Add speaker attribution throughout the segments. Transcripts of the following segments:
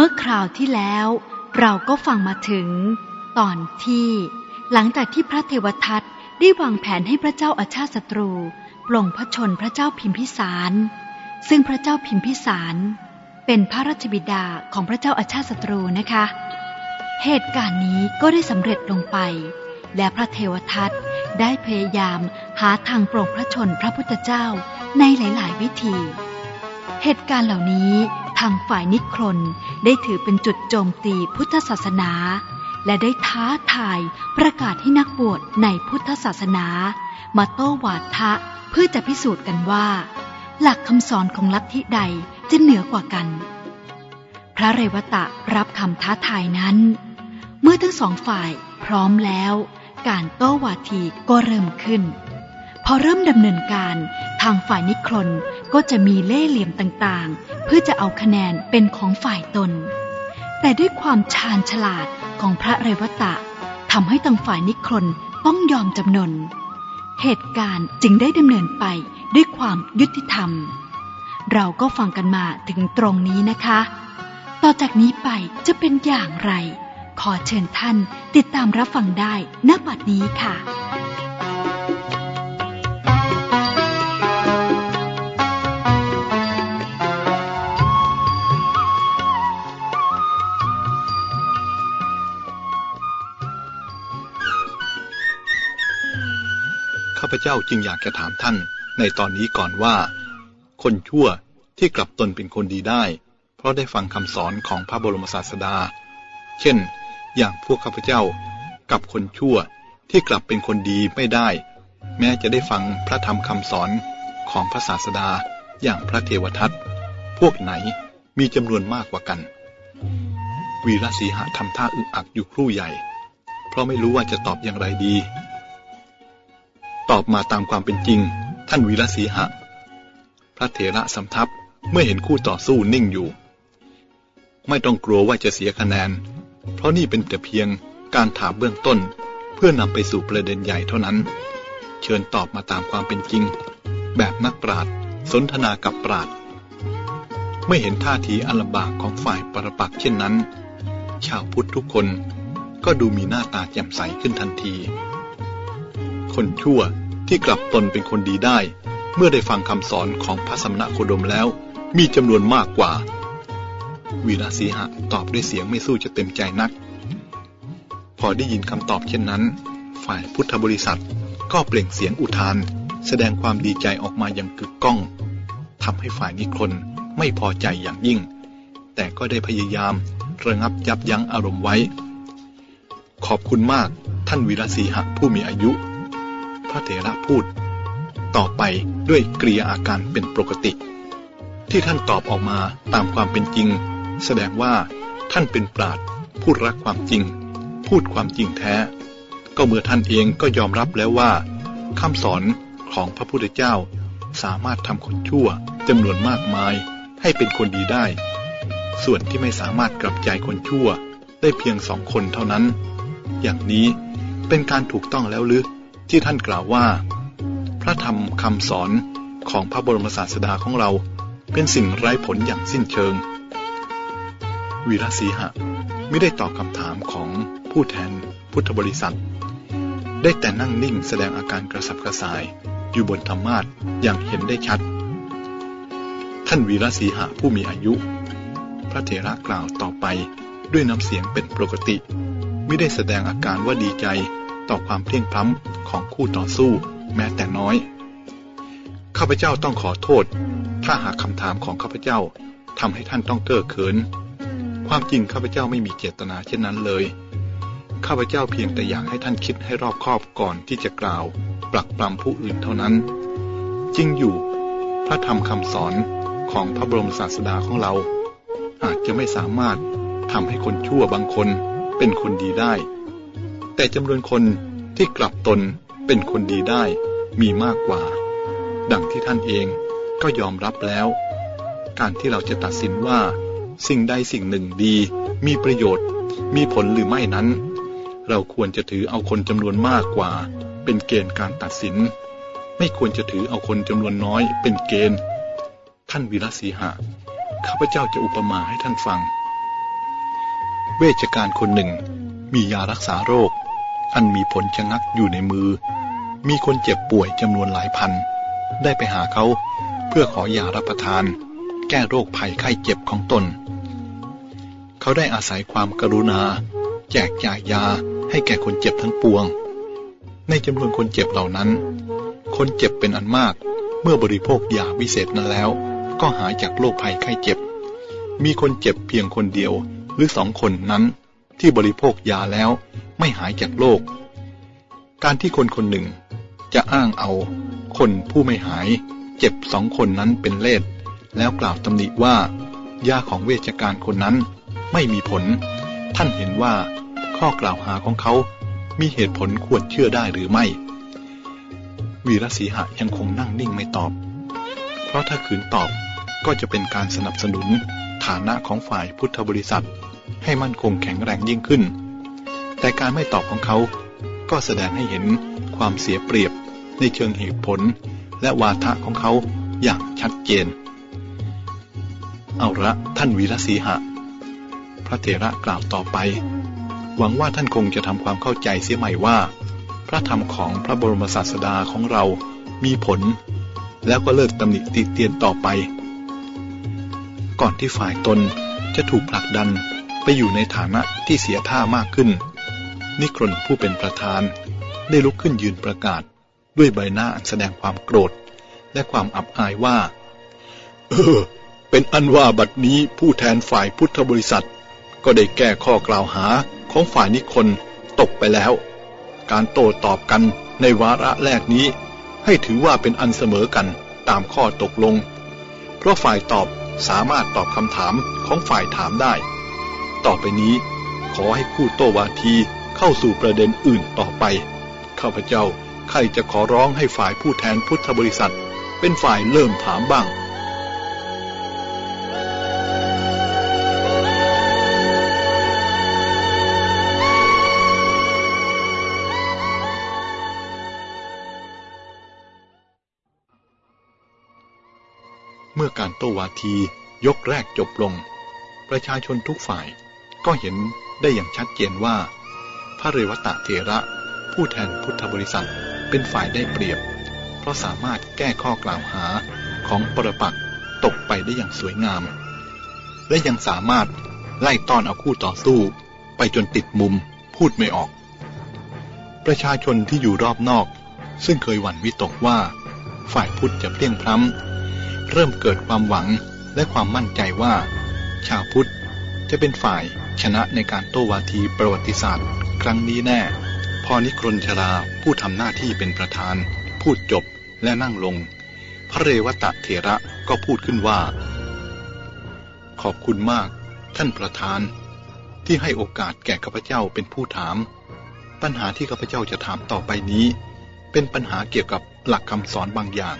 Speaker 1: เมื่อคราวที่แล้วเราก็ฟังมาถึง ตอนที่หลังจากที่พระเทวทัตได้วางแผนให้พระเจ้าอาชาติศัตรูปลงพระชนพระเจ้าพิมพิสาร ซึ่งพระเจ้าพิมพิสาร เป็นพระราชบิดาของพระเจ้าอาชาติศัตรูนะคะ เหตุการณ์นี้ก็ได้สำเร็จลงไป และพระเทวทัตได้พยายามหาทางปลงพระชนพระพุทธเจ้าในหลาย ๆ วิธี เหตุการณ์เหล่านี้ ทางฝ่ายนิครนได้ถือเป็นจุดโจมตีพุทธศาสนา และได้ท้าทายประกาศให้นักบวชในพุทธศาสนา มาโต้วาทะเพื่อจะพิสูจน์กันว่า หลักคำสอนของลัทธิใดจะเหนือกว่ากัน พระเรวตะรับคำท้าทายนั้น เมื่อทั้งสองฝ่ายพร้อมแล้ว การโต้วาทีก็เริ่มขึ้น พอเริ่มดำเนินการทางฝ่ายนิครน ก็จะมีเล่ห์เหลี่ยมต่างๆ เพื่อจะเอาคะแนนเป็นของฝ่ายตน แต่ด้วยความชาญฉลาดของพระเรวตะทำให้ทางฝ่ายนิครนต้องยอมจำนน เหตุการณ์จึงได้ดำเนินไปด้วยความยุติธรรม เราก็ฟังกันมาถึงตรงนี้นะคะ ต่อจากนี้ไปจะเป็นอย่างไร ขอเชิญท่านติดตามรับฟังได้ณบัดนี้ค่ะ
Speaker 2: ข้าพเจ้าจึงอยากจะถามท่าน ในตอนนี้ก่อนว่า คนชั่วที่กลับตนเป็นคนดีได้ เพราะได้ฟังคำสอนของพระบรมศาสดา เช่น อย่างพวกข้าพเจ้ากับคนชั่วที่กลับเป็นคนดีไม่ได้ แม้จะได้ฟังพระธรรมคำสอนของพระศาสดาอย่างพระเทวทัตพวกไหนมีจำนวนมากกว่ากัน วีรศีหะทำท่าอึกอักอยู่ครู่ใหญ่ เพราะไม่รู้ว่าจะตอบอย่างไรดี ตอบมาตามความเป็นจริง ท่านวีรศีหะ พระเถระสำทับเมื่อเห็นคู่ต่อสู้นิ่งอยู่ ไม่ต้องกลัวว่าจะเสียคะแนน เพราะนี่เป็นแต่เพียงการถามเบื้องต้น เพื่อนำไปสู่ประเด็นใหญ่เท่านั้น เชิญตอบมาตามความเป็นจริง แบบนักปราชญ์สนทนากับปราชญ์ไม่เห็นท่าทีอันลำบากของฝ่ายปรปักเช่นนั้น ชาวพุทธทุกคนก็ดูมีหน้าตาแจ่มใสขึ้นทันที คนชั่วที่กลับตนเป็นคนดีได้ เมื่อได้ฟังคำสอนของพระสมณะโคดมแล้ว มีจำนวนมากกว่า วีรศีหะตอบด้วยเสียงไม่สู้จะเต็มใจนัก พอได้ยินคำตอบเช่นนั้น ฝ่ายพุทธบริษัทก็เปล่งเสียงอุทาน แสดงความดีใจออกมาอย่างกึกก้องทำให้ฝ่ายนิครนไม่พอใจอย่างยิ่ง แต่ก็ได้พยายามระงับยับยั้งอารมณ์ไว้ ขอบคุณมากท่านวีรศีหะผู้มีอายุ พระเถระพูด ต่อไปด้วยกริยาอาการเป็นปกติ ที่ท่านตอบออกมาตามความเป็นจริง แสดงว่าท่านเป็นปราดพูดรักความจริง พูดความจริงแท้ ก็เมื่อท่านเองก็ยอมรับแล้วว่าคำสอนของพระพุทธเจ้าสามารถทำคนชั่วจำนวนมากมายให้เป็นคนดีได้ ส่วนที่ไม่สามารถกลับใจคนชั่วได้เพียงสองคนเท่านั้น อย่างนี้เป็นการถูกต้องแล้วหรือ ที่ท่านกล่าวว่า พระธรรมคำสอนของพระบรมศาสดาของเราเป็นสิ่งไร้ผลอย่างสิ้นเชิง วีรศีหะไม่ได้ตอบคำถามของผู้แทนพุทธบริษัท ได้แต่นั่งนิ่งแสดงอาการกระสับกระส่าย อยู่บนธรรมาทอย่างเห็นได้ชัด ท่านวีรศีหะผู้มีอายุ พระเถระกล่าวต่อไปด้วยน้ำเสียงเป็นปกติ ไม่ได้แสดงอาการว่าดีใจ ต่อความเพลียงพล้ำของคู่ต่อสู้แม้แต่น้อย ข้าพเจ้าต้องขอโทษ ถ้าหากคำถามของข้าพเจ้าทำให้ท่านต้องเก้อเขิน ความจริงข้าพเจ้าไม่มีเจตนาเช่นนั้นเลย ข้าพเจ้าเพียงแต่อยากให้ท่านคิดให้รอบคอบก่อนที่จะกล่าว ปลักปลำผู้อื่นเท่านั้น จริงอยู่ พระธรรมคำสอนของพระบรมศาสดาของเรา อาจจะไม่สามารถทำให้คนชั่วบางคนเป็นคนดีได้ แต่จำนวนคนที่กลับตนเป็นคนดีได้มีมากกว่า ดังที่ท่านเองก็ยอมรับแล้ว การที่เราจะตัดสินว่า สิ่งใดสิ่งหนึ่งดี มีประโยชน์ มีผลหรือไม่นั้น เราควรจะถือเอาคนจำนวนมากกว่า เป็นเกณฑ์การตัดสิน ไม่ควรจะถือเอาคนจำนวนน้อยเป็นเกณฑ์ ท่านวีรศีหะข้าพเจ้าจะอุปมาให้ท่านฟัง เวชการคนหนึ่งมียารักษาโรค อันมีผลชะงักอยู่ในมือ มีคนเจ็บป่วยจำนวนหลายพัน ได้ไปหาเขาเพื่อขอยารับประทาน แก้โรคภัยไข้เจ็บของตน เขาได้อาศัยความกรุณา แจกจ่ายยาให้แก่คนเจ็บทั้งปวง ในจำนวนคนเจ็บเหล่านั้น คนเจ็บเป็นอันมาก เมื่อบริโภคยาวิเศษนั้นแล้ว ก็หายจากโรคภัยไข้เจ็บ มีคนเจ็บเพียงคนเดียวหรือสองคนนั้น ที่บริโภคยาแล้วไม่หายจากโรค การที่คนคนหนึ่งจะอ้างเอาคนผู้ไม่หาย เจ็บสองคนนั้นเป็นเลสแล้วกล่าวตำหนิว่ายาของเวชการคนนั้นไม่มีผล ท่านเห็นว่าข้อกล่าวหาของเขามีเหตุผลควรเชื่อได้หรือไม่ วีรศีหะยังคงนั่งนิ่งไม่ตอบ เพราะถ้าขืนตอบก็จะเป็นการสนับสนุนฐานะของฝ่ายพุทธบริษัท ให้มั่นคงแข็งแรงยิ่งขึ้น แต่การไม่ตอบของเขาก็แสดงให้เห็นความเสียเปรียบในเชิงเหตุผล และวาทะของเขาอย่างชัดเจน เอาละท่านวีรศีหะ พระเถระกล่าวต่อไป หวังว่าท่านคงจะทำความเข้าใจเสียใหม่ว่า พระธรรมของพระบรมศาสดาของเรามีผล แล้วก็เลิกตำหนิติเตียนต่อไป ก่อนที่ฝ่ายตนจะถูกผลักดัน ไปอยู่ในฐานะที่เสียท่ามากขึ้น นิครนผู้เป็นประธาน ได้ลุกขึ้นยืนประกาศ ด้วยใบหน้าอันแสดงความโกรธ และความอับอายว่า เออ เป็นอันว่าบัดนี้ผู้แทนฝ่ายพุทธบริษัท ก็ได้แก้ข้อกล่าวหาของฝ่ายนิครนตกไปแล้ว การโต้ตอบกันในวาระแรกนี้ ให้ถือว่าเป็นอันเสมอกันตามข้อตกลง เพราะฝ่ายตอบสามารถตอบคำถามของฝ่ายถามได้ ต่อไปนี้ ขอให้คู่โตวาทีเข้าสู่ประเด็นอื่นต่อไป ข้าพเจ้าใครจะขอร้องให้ฝ่ายผู้แทนพุทธบริษัท เป็นฝ่ายเริ่มถามบ้างเมื่อการโต้วาทียกแรกจบลง ประชาชนทุกฝ่าย ก็เห็นได้อย่างชัดเจนว่า พระเรวตะเถระ ผู้แทนพุทธบริษัทเป็นฝ่ายได้เปรียบ เพราะสามารถแก้ข้อกล่าวหาของปรปักษ์ตกไปได้อย่างสวยงาม และยังสามารถไล่ต้อนเอาคู่ต่อสู้ ไปจนติดมุมพูดไม่ออก ประชาชนที่อยู่รอบนอก ซึ่งเคยหวั่นวิตกว่า ฝ่ายพุทธจะเพลียงพล้ำเริ่มเกิดความหวังและความมั่นใจว่า ชาวพุทธจะเป็นฝ่าย ชนะในการโต้วาทีประวัติศาสตร์ ครั้งนี้แน่ พอนิครนชลาผู้ทำหน้าที่เป็นประธาน พูดจบและนั่งลง พระเรวตะเถระก็พูดขึ้นว่า ขอบคุณมากท่านประธาน ที่ให้โอกาสแก่ข้าพเจ้าเป็นผู้ถาม ปัญหาที่ข้าพเจ้าจะถามต่อไปนี้ เป็นปัญหาเกี่ยวกับหลักคำสอนบางอย่าง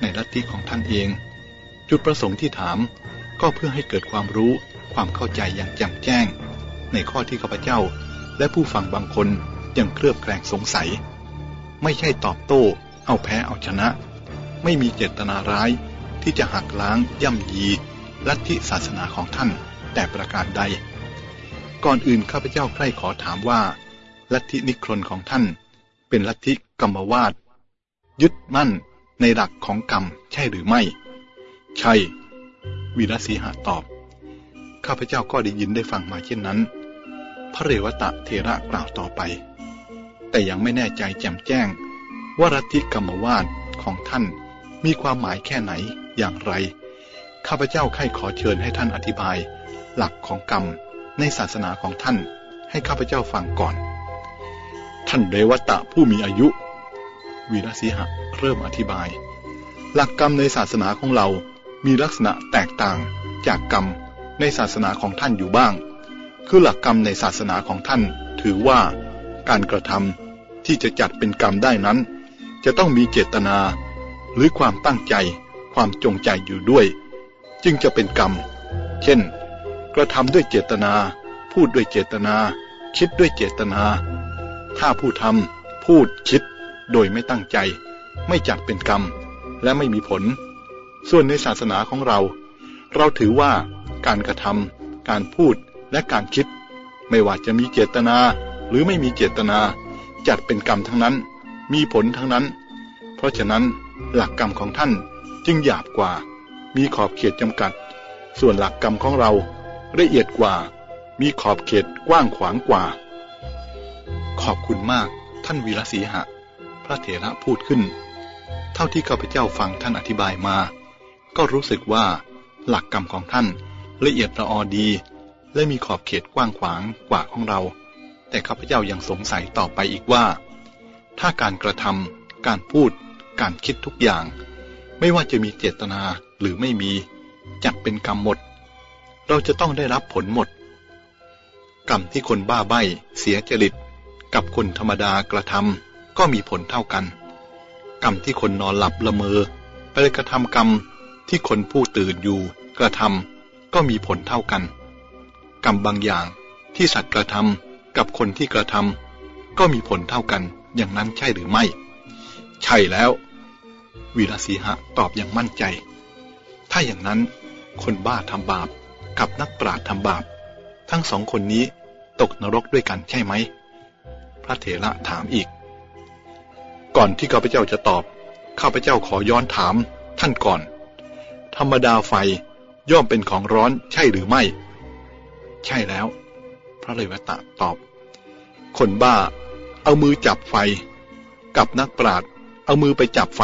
Speaker 2: ในลัทธิของท่านเอง จุดประสงค์ที่ถามก็เพื่อให้เกิดความรู้ ความเข้าใจอย่างแจ่มแจ้ง ในข้อที่ข้าพเจ้า และผู้ฟังบางคนยังเคลือบแคลงสงสัย ไม่ใช่ตอบโต้ เอาแพ้เอาชนะ ไม่มีเจตนาร้าย ที่จะหักล้าง ย่ำยี ลัทธิศาสนาของท่าน แต่ประการใด ก่อนอื่นข้าพเจ้าใคร่ขอถามว่า ลัทธินิครนของท่าน เป็นลัทธิกรรมวาดยึดมั่นในหลักของกรรมใช่หรือไม่ ใช่ วีรศีหะตอบ ข้าพเจ้าก็ได้ยินได้ฟังมาเช่นนั้น พระเรวตะเทระกล่าวต่อไป แต่ยังไม่แน่ใจแจ่มแจ้ง ว่าลัทธิกรรมวาดของท่านมีความหมายแค่ไหนอย่างไร ข้าพเจ้าใครขอเชิญให้ท่านอธิบาย หลักของกรรมในศาสนาของท่านให้ข้าพเจ้าฟังก่อน ท่านเรวตะผู้มีอายุ วีรศีหะเริ่มอธิบาย หลักกรรมในศาสนาของเรามีลักษณะแตกต่างจากกรรม ในศาสนาของท่านอยู่บ้าง คือหลักกรรมในศาสนาของท่าน ถือว่า การกระทำที่จะจัดเป็นกรรมได้นั้น จะต้องมีเจตนา หรือความตั้งใจ ความจงใจอยู่ด้วย จึงจะเป็นกรรม เช่น กระทำด้วยเจตนา พูดด้วยเจตนา คิดด้วยเจตนา ถ้าผู้ทำพูดคิด โดยไม่ตั้งใจ ไม่จัดเป็นกรรม และไม่มีผล ส่วนในศาสนาของเรา เราถือว่า การกระทำการพูดและการคิด ไม่ว่าจะมีเจตนาหรือไม่มีเจตนา จัดเป็นกรรมทั้งนั้น มีผลทั้งนั้น เพราะฉะนั้นหลักกรรมของท่านจึงหยาบกว่า มีขอบเขตจำกัด ส่วนหลักกรรมของเราละเอียดกว่า มีขอบเขตกว้างขวางกว่า ขอบคุณมากท่านวีรศีหะ พระเถระพูดขึ้น เท่าที่ข้าพเจ้าฟังท่านอธิบายมา ก็รู้สึกว่าหลักกรรมของท่าน ละเอียดละออดี และมีขอบเขตกว้างขวางกว่าของเรา แต่ข้าพเจ้ายังสงสัยต่อไปอีกว่า ถ้าการกระทำการพูด การคิดทุกอย่าง ไม่ว่าจะมีเจตนาหรือไม่มีจัดเป็นกรรมหมด เราจะต้องได้รับผลหมด กรรมที่คนบ้าใบ้เสียจริต กับคนธรรมดากระทำก็มีผลเท่ากัน กรรมที่คนนอนหลับละเมอไปกระทำกรรมที่คนผู้ตื่นอยู่กระทำ ก็มีผลเท่ากัน กรรมบางอย่างที่สัตว์กระทำกับคนที่กระทำก็มีผลเท่ากันอย่างนั้นใช่หรือไม่ ใช่แล้ว วีรศีหะตอบอย่างมั่นใจ ถ้าอย่างนั้นคนบ้าทำบาปกับนักปราชญ์ทำบาป ทั้งสองคนนี้ตกนรกด้วยกันใช่ไหม พระเถระถามอีก ก่อนที่ข้าพเจ้าจะตอบข้าพเจ้าขอย้อนถามท่านก่อน ธรรมดาไฟ ย่อมเป็นของร้อนใช่หรือไม่ ใช่แล้ว พระเลวตะตอบ คนบ้า เอามือจับไฟ กับนักปราดเอามือไปจับไฟ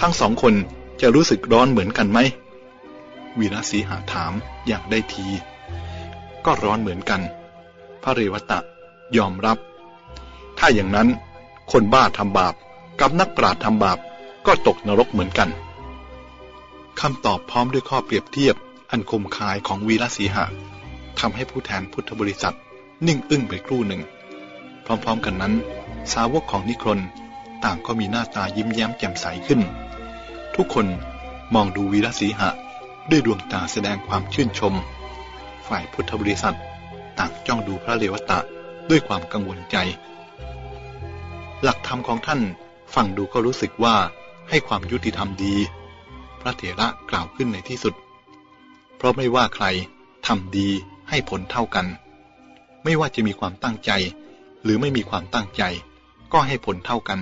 Speaker 2: ทั้งสองคนจะรู้สึกร้อนเหมือนกันไหมวีรศีหาถามอย่างได้ที ก็ร้อนเหมือนกัน พระเรวตะยอมรับ ถ้าอย่างนั้น คนบ้าทำบาป กับนักปราดทำบาปก็ตกนรกเหมือนกัน คำตอบพร้อมด้วยข้อเปรียบเทียบ อันคมคายของวีรศีหะทำให้ผู้แทนพุทธบริษัท นิ่งอึ้งไปครู่หนึ่ง พร้อมๆกันนั้น สาวกของนิครนต่างก็มีหน้าตายิ้มแย้มแจ่มใสขึ้น ทุกคนมองดูวีรศีหะด้วยดวงตาแสดงความชื่นชม ฝ่ายพุทธบริษัท ต่างจ้องดูพระเลวตะด้วยความกังวลใจ หลักธรรมของท่านฟังดูก็รู้สึกว่าให้ความยุติธรรมดี พระเถระกล่าวขึ้นในที่สุด เพราะไม่ว่าใครทำดีให้ผลเท่ากัน ไม่ว่าจะมีความตั้งใจ หรือไม่มีความตั้งใจ ก็ให้ผลเท่ากัน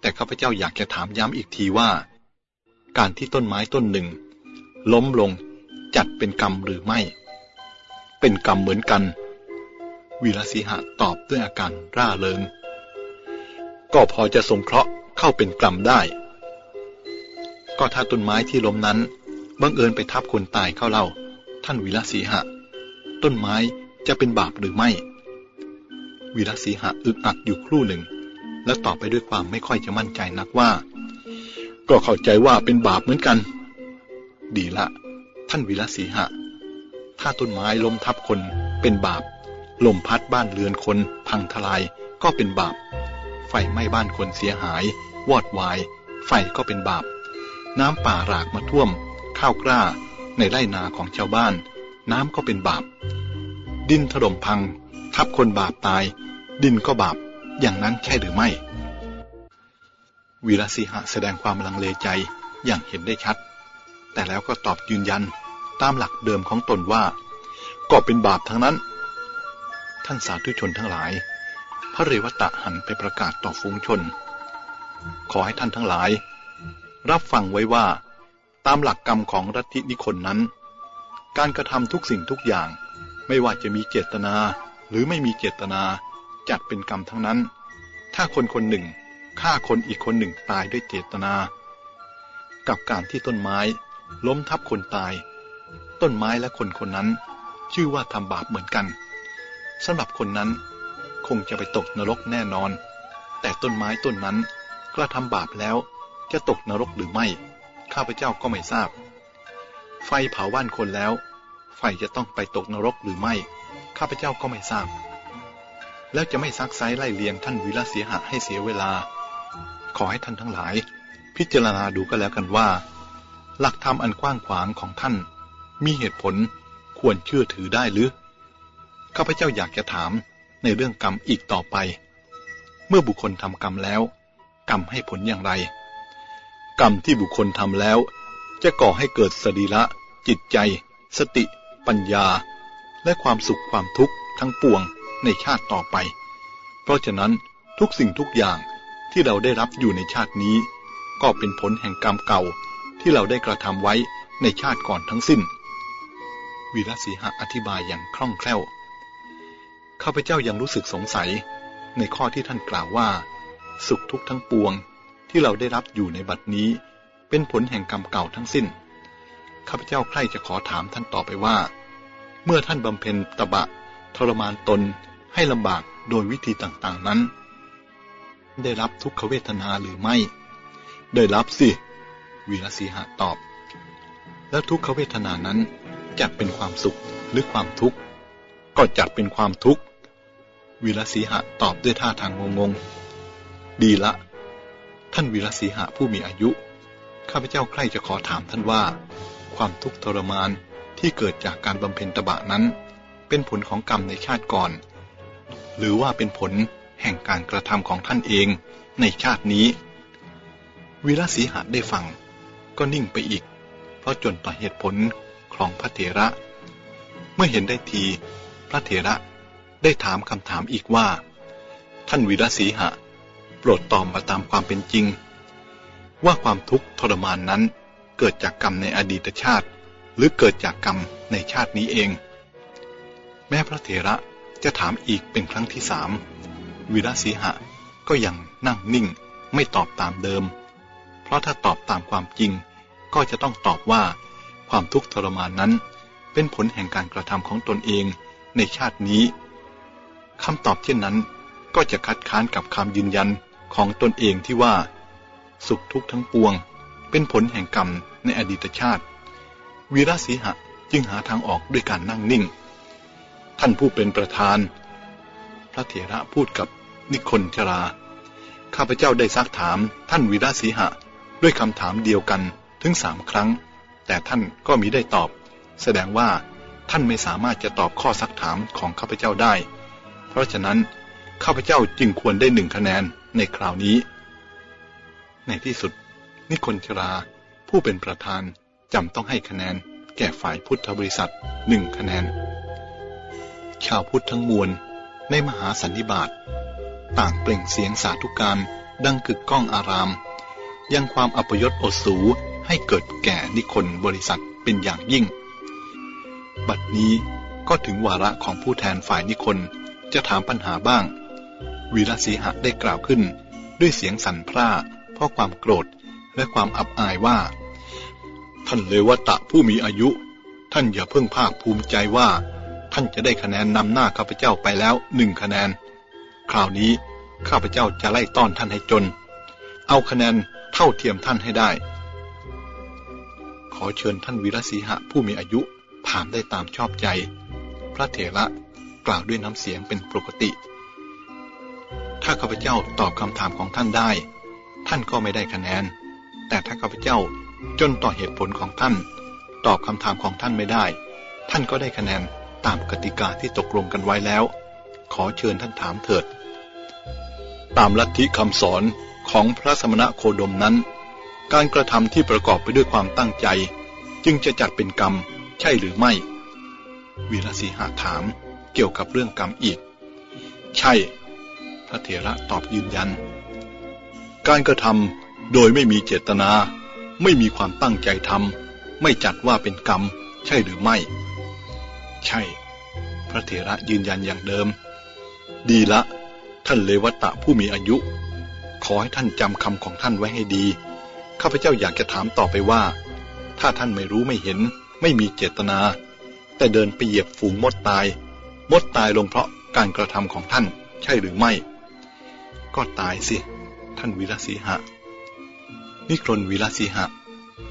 Speaker 2: แต่ข้าพเจ้าอยากจะถามย้ำอีกทีว่า การที่ต้นไม้ต้นหนึ่ง ล้มลงจัดเป็นกรรมหรือไม่ เป็นกรรมเหมือนกัน วีรศีหะตอบด้วยอาการร่าเริงก็พอจะสงเคราะห์เข้าเป็นกรรมได้ ก็ถ้าต้นไม้ที่ล้มนั้นบังเอิญไปทับคนตายเข้าเล่า ท่านวีรศีหะ ต้นไม้จะเป็นบาปหรือไม่วีรศีหะอึกอักอยู่ครู่หนึ่ง แล้วตอบไปด้วยความไม่ค่อยจะมั่นใจนักว่า ก็เข้าใจว่าเป็นบาปเหมือนกัน ดีละ ท่านวีรศีหะ ถ้าต้นไม้ล้มทับคนเป็นบาปลมพัดบ้านเรือนคนพังทลายก็เป็นบาป ไฟไหม้บ้านคนเสียหาย วอดวาย ไฟก็เป็นบาป น้ำป่าหลากมาท่วม ข้าวกล้า ในไร่นาของชาวบ้าน น้ำก็เป็นบาป ดินถล่มพัง ทับคนบาปตาย ดินก็บาป อย่างนั้นใช่หรือไม่ วีรศีหะแสดงความลังเลใจอย่างเห็นได้ชัด แต่แล้วก็ตอบยืนยันตามหลักเดิมของตนว่า ก็เป็นบาปทั้งนั้น ท่านสาธุชนทั้งหลาย พระเรวตะหันไปประกาศต่อฝูงชน ขอให้ท่านทั้งหลาย รับฟังไว้ว่า ตามหลักกรรมของรัตินิคนนั้น การกระทำทุกสิ่งทุกอย่าง ไม่ว่าจะมีเจตนา หรือไม่มีเจตนาจัดเป็นกรรมทั้งนั้น ถ้าคนคนหนึ่งฆ่าคนอีกคนหนึ่งตายด้วยเจตนา กับการที่ต้นไม้ ล้มทับคนตาย ต้นไม้และคนคนนั้น ชื่อว่าทำบาปเหมือนกันสำหรับคนนั้น คงจะไปตกนรกแน่นอน แต่ต้นไม้ต้นนั้นกระทำบาปแล้ว จะตกนรกหรือไม่ ข้าพเจ้าก็ไม่ทราบ ไฟเผาบ้านคนแล้ว ไฟจะต้องไปตกนรกหรือไม่ ข้าพเจ้าก็ไม่ทราบ แล้วจะไม่ซักไซไล่เลียงท่านวิลาเสียหะให้เสียเวลา ขอให้ท่านทั้งหลาย พิจารณาดูก็แล้วกันว่า หลักธรรมอันกว้างขวางของท่าน มีเหตุผลควรเชื่อถือได้หรือ ข้าพเจ้าอยากจะถามในเรื่องกรรมอีกต่อไป เมื่อบุคคลทำกรรมแล้ว กรรมให้ผลอย่างไร กรรมที่บุคคลทำแล้ว จะก่อให้เกิดสรีระ จิตใจ สติ ปัญญา และความสุขความทุกข์ทั้งปวงในชาติต่อไป เพราะฉะนั้นทุกสิ่งทุกอย่างที่เราได้รับอยู่ในชาตินี้ ก็เป็นผลแห่งกรรมเก่าที่เราได้กระทำไว้ในชาติก่อนทั้งสิ้น วีรศีหะอธิบายอย่างคล่องแคล่ว ข้าพเจ้ายังรู้สึกสงสัยในข้อที่ท่านกล่าวว่า สุขทุกข์ทั้งปวง ที่เราได้รับอยู่ในบัดนี้ เป็นผลแห่งกรรมเก่าทั้งสิ้น ข้าพเจ้าใคร่จะขอถามท่านต่อไปว่า เมื่อท่านบำเพ็ญตบะ ทรมานตนให้ลำบากโดยวิธีต่างๆนั้น ได้รับทุกขเวทนาหรือไม่ ได้รับสิ วีรศีหะตอบ แล้วทุกขเวทนานั้นจัดเป็นความสุขหรือความทุกข์ ก็จัดเป็นความทุกข์วีรศีหะตอบด้วยท่าทางงงๆดีละ ท่านวีรศีหะผู้มีอายุ ข้าพเจ้าใคร่จะขอถามท่านว่า ความทุกข์ทรมานที่เกิดจากการบำเพ็ญตบะนั้น เป็นผลของกรรมในชาติก่อน หรือว่าเป็นผลแห่งการกระทำของท่านเองในชาตินี้ วีรศีหะได้ฟัง ก็นิ่งไปอีก เพราะจนต่อเหตุผลของพระเถระ เมื่อเห็นได้ที พระเถระได้ถามคำถามอีกว่า ท่านวีรศีหะ โปรดตอบมาตามความเป็นจริง ว่าความทุกข์ทรมานนั้นเกิดจากกรรมในอดีตชาติ หรือเกิดจากกรรมในชาตินี้เอง แม้พระเถระจะถามอีกเป็นครั้งที่สามวีรศีหะก็ยังนั่งนิ่งไม่ตอบตามเดิม เพราะถ้าตอบตามความจริง ก็จะต้องตอบว่าความทุกข์ทรมานนั้น เป็นผลแห่งการกระทำของตนเองในชาตินี้คำตอบเช่นนั้นก็จะคัดค้านกับคำยืนยัน ของตนเองที่ว่า สุขทุกข์ทั้งปวง เป็นผลแห่งกรรมในอดีตชาติ วีรศีหะจึงหาทางออกด้วยการนั่งนิ่ง ท่านผู้เป็นประธาน พระเถระพูดกับนิคนชรา ข้าพเจ้าได้ซักถามท่านวีรศีหะด้วยคำถามเดียวกันถึงสามครั้ง แต่ท่านก็มิได้ตอบ แสดงว่าท่านไม่สามารถจะตอบข้อซักถามของข้าพเจ้าได้ เพราะฉะนั้นข้าพเจ้าจึงควรได้หนึ่งคะแนน ในคราวนี้ ในที่สุด นิคนชราผู้เป็นประธานจำต้องให้คะแนนแก่ฝ่ายพุทธบริษัทหนึ่งคะแนน ชาวพุทธทั้งมวลในมหาสันนิบาตต่างเปล่งเสียงสาธุการดังกึกก้องอาราม ยังความอัปยศอดสูให้เกิดแก่นิคนบริษัทเป็นอย่างยิ่ง บัดนี้ก็ถึงวาระของผู้แทนฝ่ายนิคนจะถามปัญหาบ้าง วีรศีหะได้กล่าวขึ้น ด้วยเสียงสั่นพร่าเพราะความโกรธและความอับอายว่า ท่านเลวตะผู้มีอายุ ท่านอย่าเพิ่งภาคภูมิใจว่า ท่านจะได้คะแนนนำหน้าข้าพเจ้าไปแล้วหนึ่งคะแนน คราวนี้ข้าพเจ้าจะไล่ต้อนท่านให้จน เอาคะแนนเท่าเทียมท่านให้ได้ ขอเชิญท่านวีรศีหะผู้มีอายุถามได้ตามชอบใจ พระเถระกล่าวด้วยน้ำเสียงเป็นปกติ ถ้าข้าพเจ้าตอบคำถามของท่านได้ ท่านก็ไม่ได้คะแนน แต่ถ้าข้าพเจ้าจนต่อเหตุผลของท่าน ตอบคำถามของท่านไม่ได้ ท่านก็ได้คะแนนตามกติกาที่ตกลงกันไว้แล้ว ขอเชิญท่านถามเถิด ตามลัทธิคำสอนของพระสมณะโคดมนั้น การกระทำที่ประกอบไปด้วยความตั้งใจ จึงจะจัดเป็นกรรมใช่หรือไม่วีรศีหาถามเกี่ยวกับเรื่องกรรมอีก ใช่ ระเถระตอบยืนยัน การกระทำโดยไม่มีเจตนา ไม่มีความตั้งใจทำไม่จัดว่าเป็นกรรม ใช่หรือไม่ ใช่ พระเถระยืนยันอย่างเดิม ดีละ ท่านเลวตะผู้มีอายุ ขอให้ท่านจำคำของท่านไว้ให้ดี ข้าพเจ้าอยากจะถามต่อไปว่า ถ้าท่านไม่รู้ไม่เห็น ไม่มีเจตนา แต่เดินไปเหยียบฝูงมดตาย มดตายลงเพราะการกระทำของท่าน ใช่หรือไม่ ก็ตายสิ ท่านวิรศีหะ นิครนวิรศีหะ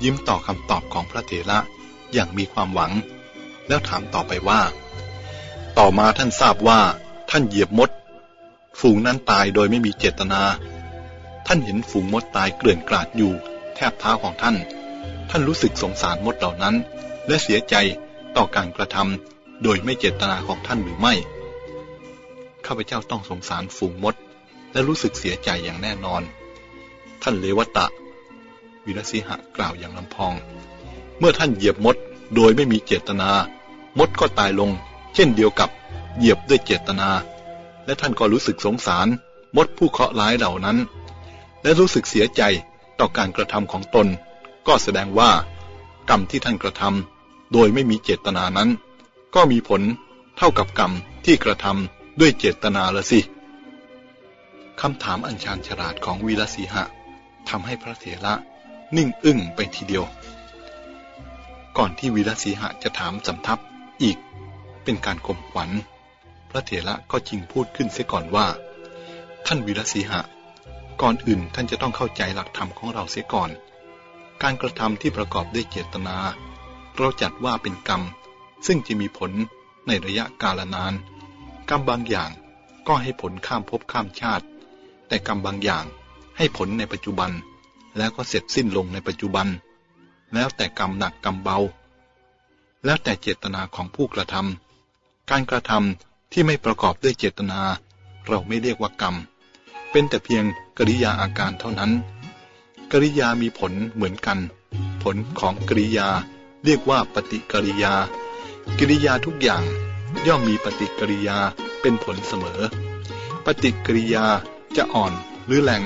Speaker 2: ยิ้มต่อคำตอบของพระเถระอย่างมีความหวัง แล้วถามต่อไปว่า ต่อมาท่านทราบว่า ท่านเหยียบมด ฝูงนั้นตายโดยไม่มีเจตนา ท่านเห็นฝูงมดตายเกลื่อนกลาดอยู่ แทบเท้าของท่าน ท่านรู้สึกสงสารมดเหล่านั้น และเสียใจต่อการกระทำโดยไม่เจตนาของท่านหรือไม่ ข้าพเจ้าต้องสงสารฝูงมด และรู้สึกเสียใจอย่างแน่นอน ท่านเลวตะ วิรสิหะกล่าวอย่างลำพอง เมื่อท่านเหยียบมดโดยไม่มีเจตนา มดก็ตายลง เช่นเดียวกับเหยียบด้วยเจตนา และท่านก็รู้สึกสงสาร มดผู้เคราะห์ร้ายเหล่านั้น และรู้สึกเสียใจต่อการกระทำของตน ก็แสดงว่ากรรมที่ท่านกระทำโดยไม่มีเจตนานั้น ก็มีผลเท่ากับกรรมที่กระทำด้วยเจตนาละสิ คำถามอัญชานฉลาดของวีรสีหะทำให้พระเถระนิ่งอึ้งไปทีเดียว ก่อนที่วีรสีหะจะถามสำทับอีกเป็นการข่มขวัญ พระเถระก็จิงพูดขึ้นเสียก่อนว่า ท่านวีรสีหะ ก่อนอื่นท่านจะต้องเข้าใจหลักธรรมของเราเสียก่อน การกระทำที่ประกอบด้วยเจตนา เราจัดว่าเป็นกรรม ซึ่งจะมีผลในระยะกาลนาน กรรมบางอย่างก็ให้ผลข้ามภพข้ามชาติ แต่กรรมบางอย่างให้ผลในปัจจุบัน แล้วก็เสร็จสิ้นลงในปัจจุบัน แล้วแต่กรรมหนักกรรมเบา แล้วแต่เจตนาของผู้กระทำการกระทำที่ไม่ประกอบด้วยเจตนา เราไม่เรียกว่ากรรม เป็นแต่เพียงกริยาอาการเท่านั้น กริยามีผลเหมือนกัน ผลของกริยาเรียกว่าปฏิกิริยา กิริยาทุกอย่างย่อมมีปฏิกิริยาเป็นผลเสมอ ปฏิกิริยา จะอ่อนหรือแรง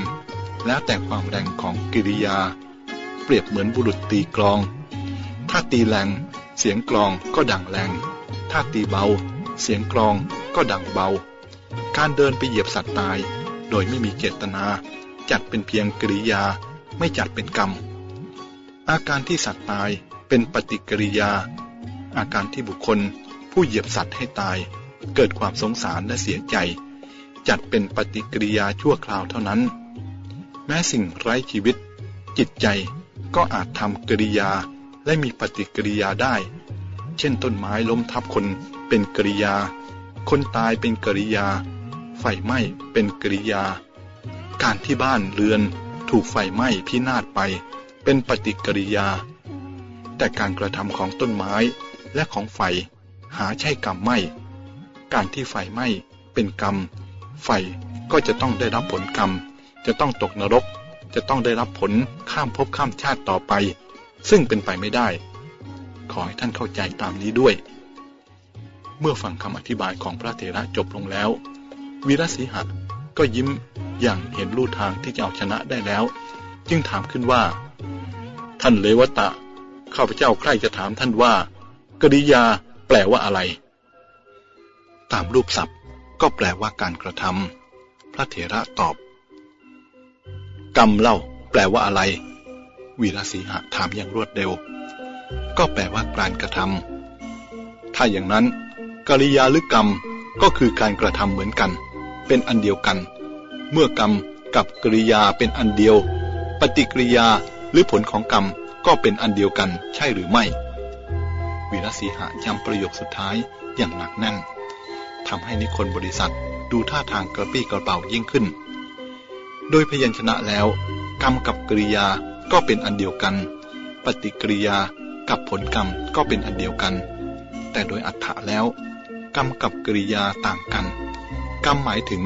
Speaker 2: แล้วแต่ความแรงของกิริยา เปรียบเหมือนบุรุษตีกลอง ถ้าตีแรงเสียงกลองก็ดังแรง ถ้าตีเบา เสียงกลองก็ดังเบา การเดินไปเหยียบสัตว์ตาย โดยไม่มีเจตนา จัดเป็นเพียงกิริยาไม่จัดเป็นกรรม อาการที่สัตว์ตายเป็นปฏิกิริยา อาการที่บุคคลผู้เหยียบสัตว์ให้ตาย เกิดความสงสารและเสียใจ จัดเป็นปฏิกิริยาชั่วคราวเท่านั้น แม้สิ่งไร้ชีวิต จิตใจก็อาจทำกิริยาและมีปฏิกิริยาได้ เช่นต้นไม้ล้มทับคนเป็นกิริยา คนตายเป็นกิริยา ไฟไหม้เป็นกิริยา การที่บ้านเรือนถูกไฟไหม้พินาศไป เป็นปฏิกิริยา แต่การกระทำของต้นไม้และของไฟหาใช่กรรมไม่ การที่ไฟไหม้เป็นกรรม ไฟก็จะต้องได้รับผลกรรม จะต้องตกนรก จะต้องได้รับผลข้ามภพข้ามชาติต่อไป ซึ่งเป็นไปไม่ได้ ขอให้ท่านเข้าใจตามนี้ด้วย เมื่อฟังคำอธิบายของพระเถระจบลงแล้ว วีรศีหะก็ยิ้มอย่างเห็นลู่ทางที่จะเอาชนะได้แล้ว จึงถามขึ้นว่า ท่านเลวตะ ข้าพเจ้าใคร่จะถามท่านว่า กริยาแปลว่าอะไร ตามรูปศัพท์ ก็แปลว่าการกระทำพระเถระตอบ กรรมเล่า แปลว่าอะไร วีรศีหะถามอย่างรวดเร็ว ก็แปลว่าการกระทำถ้าอย่างนั้นกริยาหรือกรรมก็คือการกระทำเหมือนกัน เป็นอันเดียวกัน เมื่อกรรมกับกริยาเป็นอันเดียว ปฏิกิริยาหรือผลของกรรมก็เป็นอันเดียวกันใช่หรือไม่ วีรศีหะย้ำประโยคสุดท้ายอย่างหนักแน่น ทำให้นิคนบริษัทดูท่าทางกระปี้กระเป๋ายิ่งขึ้น โดยพยัญชนะแล้ว กรรมกับกริยาก็เป็นอันเดียวกัน ปฏิกิริยากับผลกรรมก็เป็นอันเดียวกัน แต่โดยอัฏฐะแล้ว กรรมกับกริยาต่างกัน กรรมหมายถึง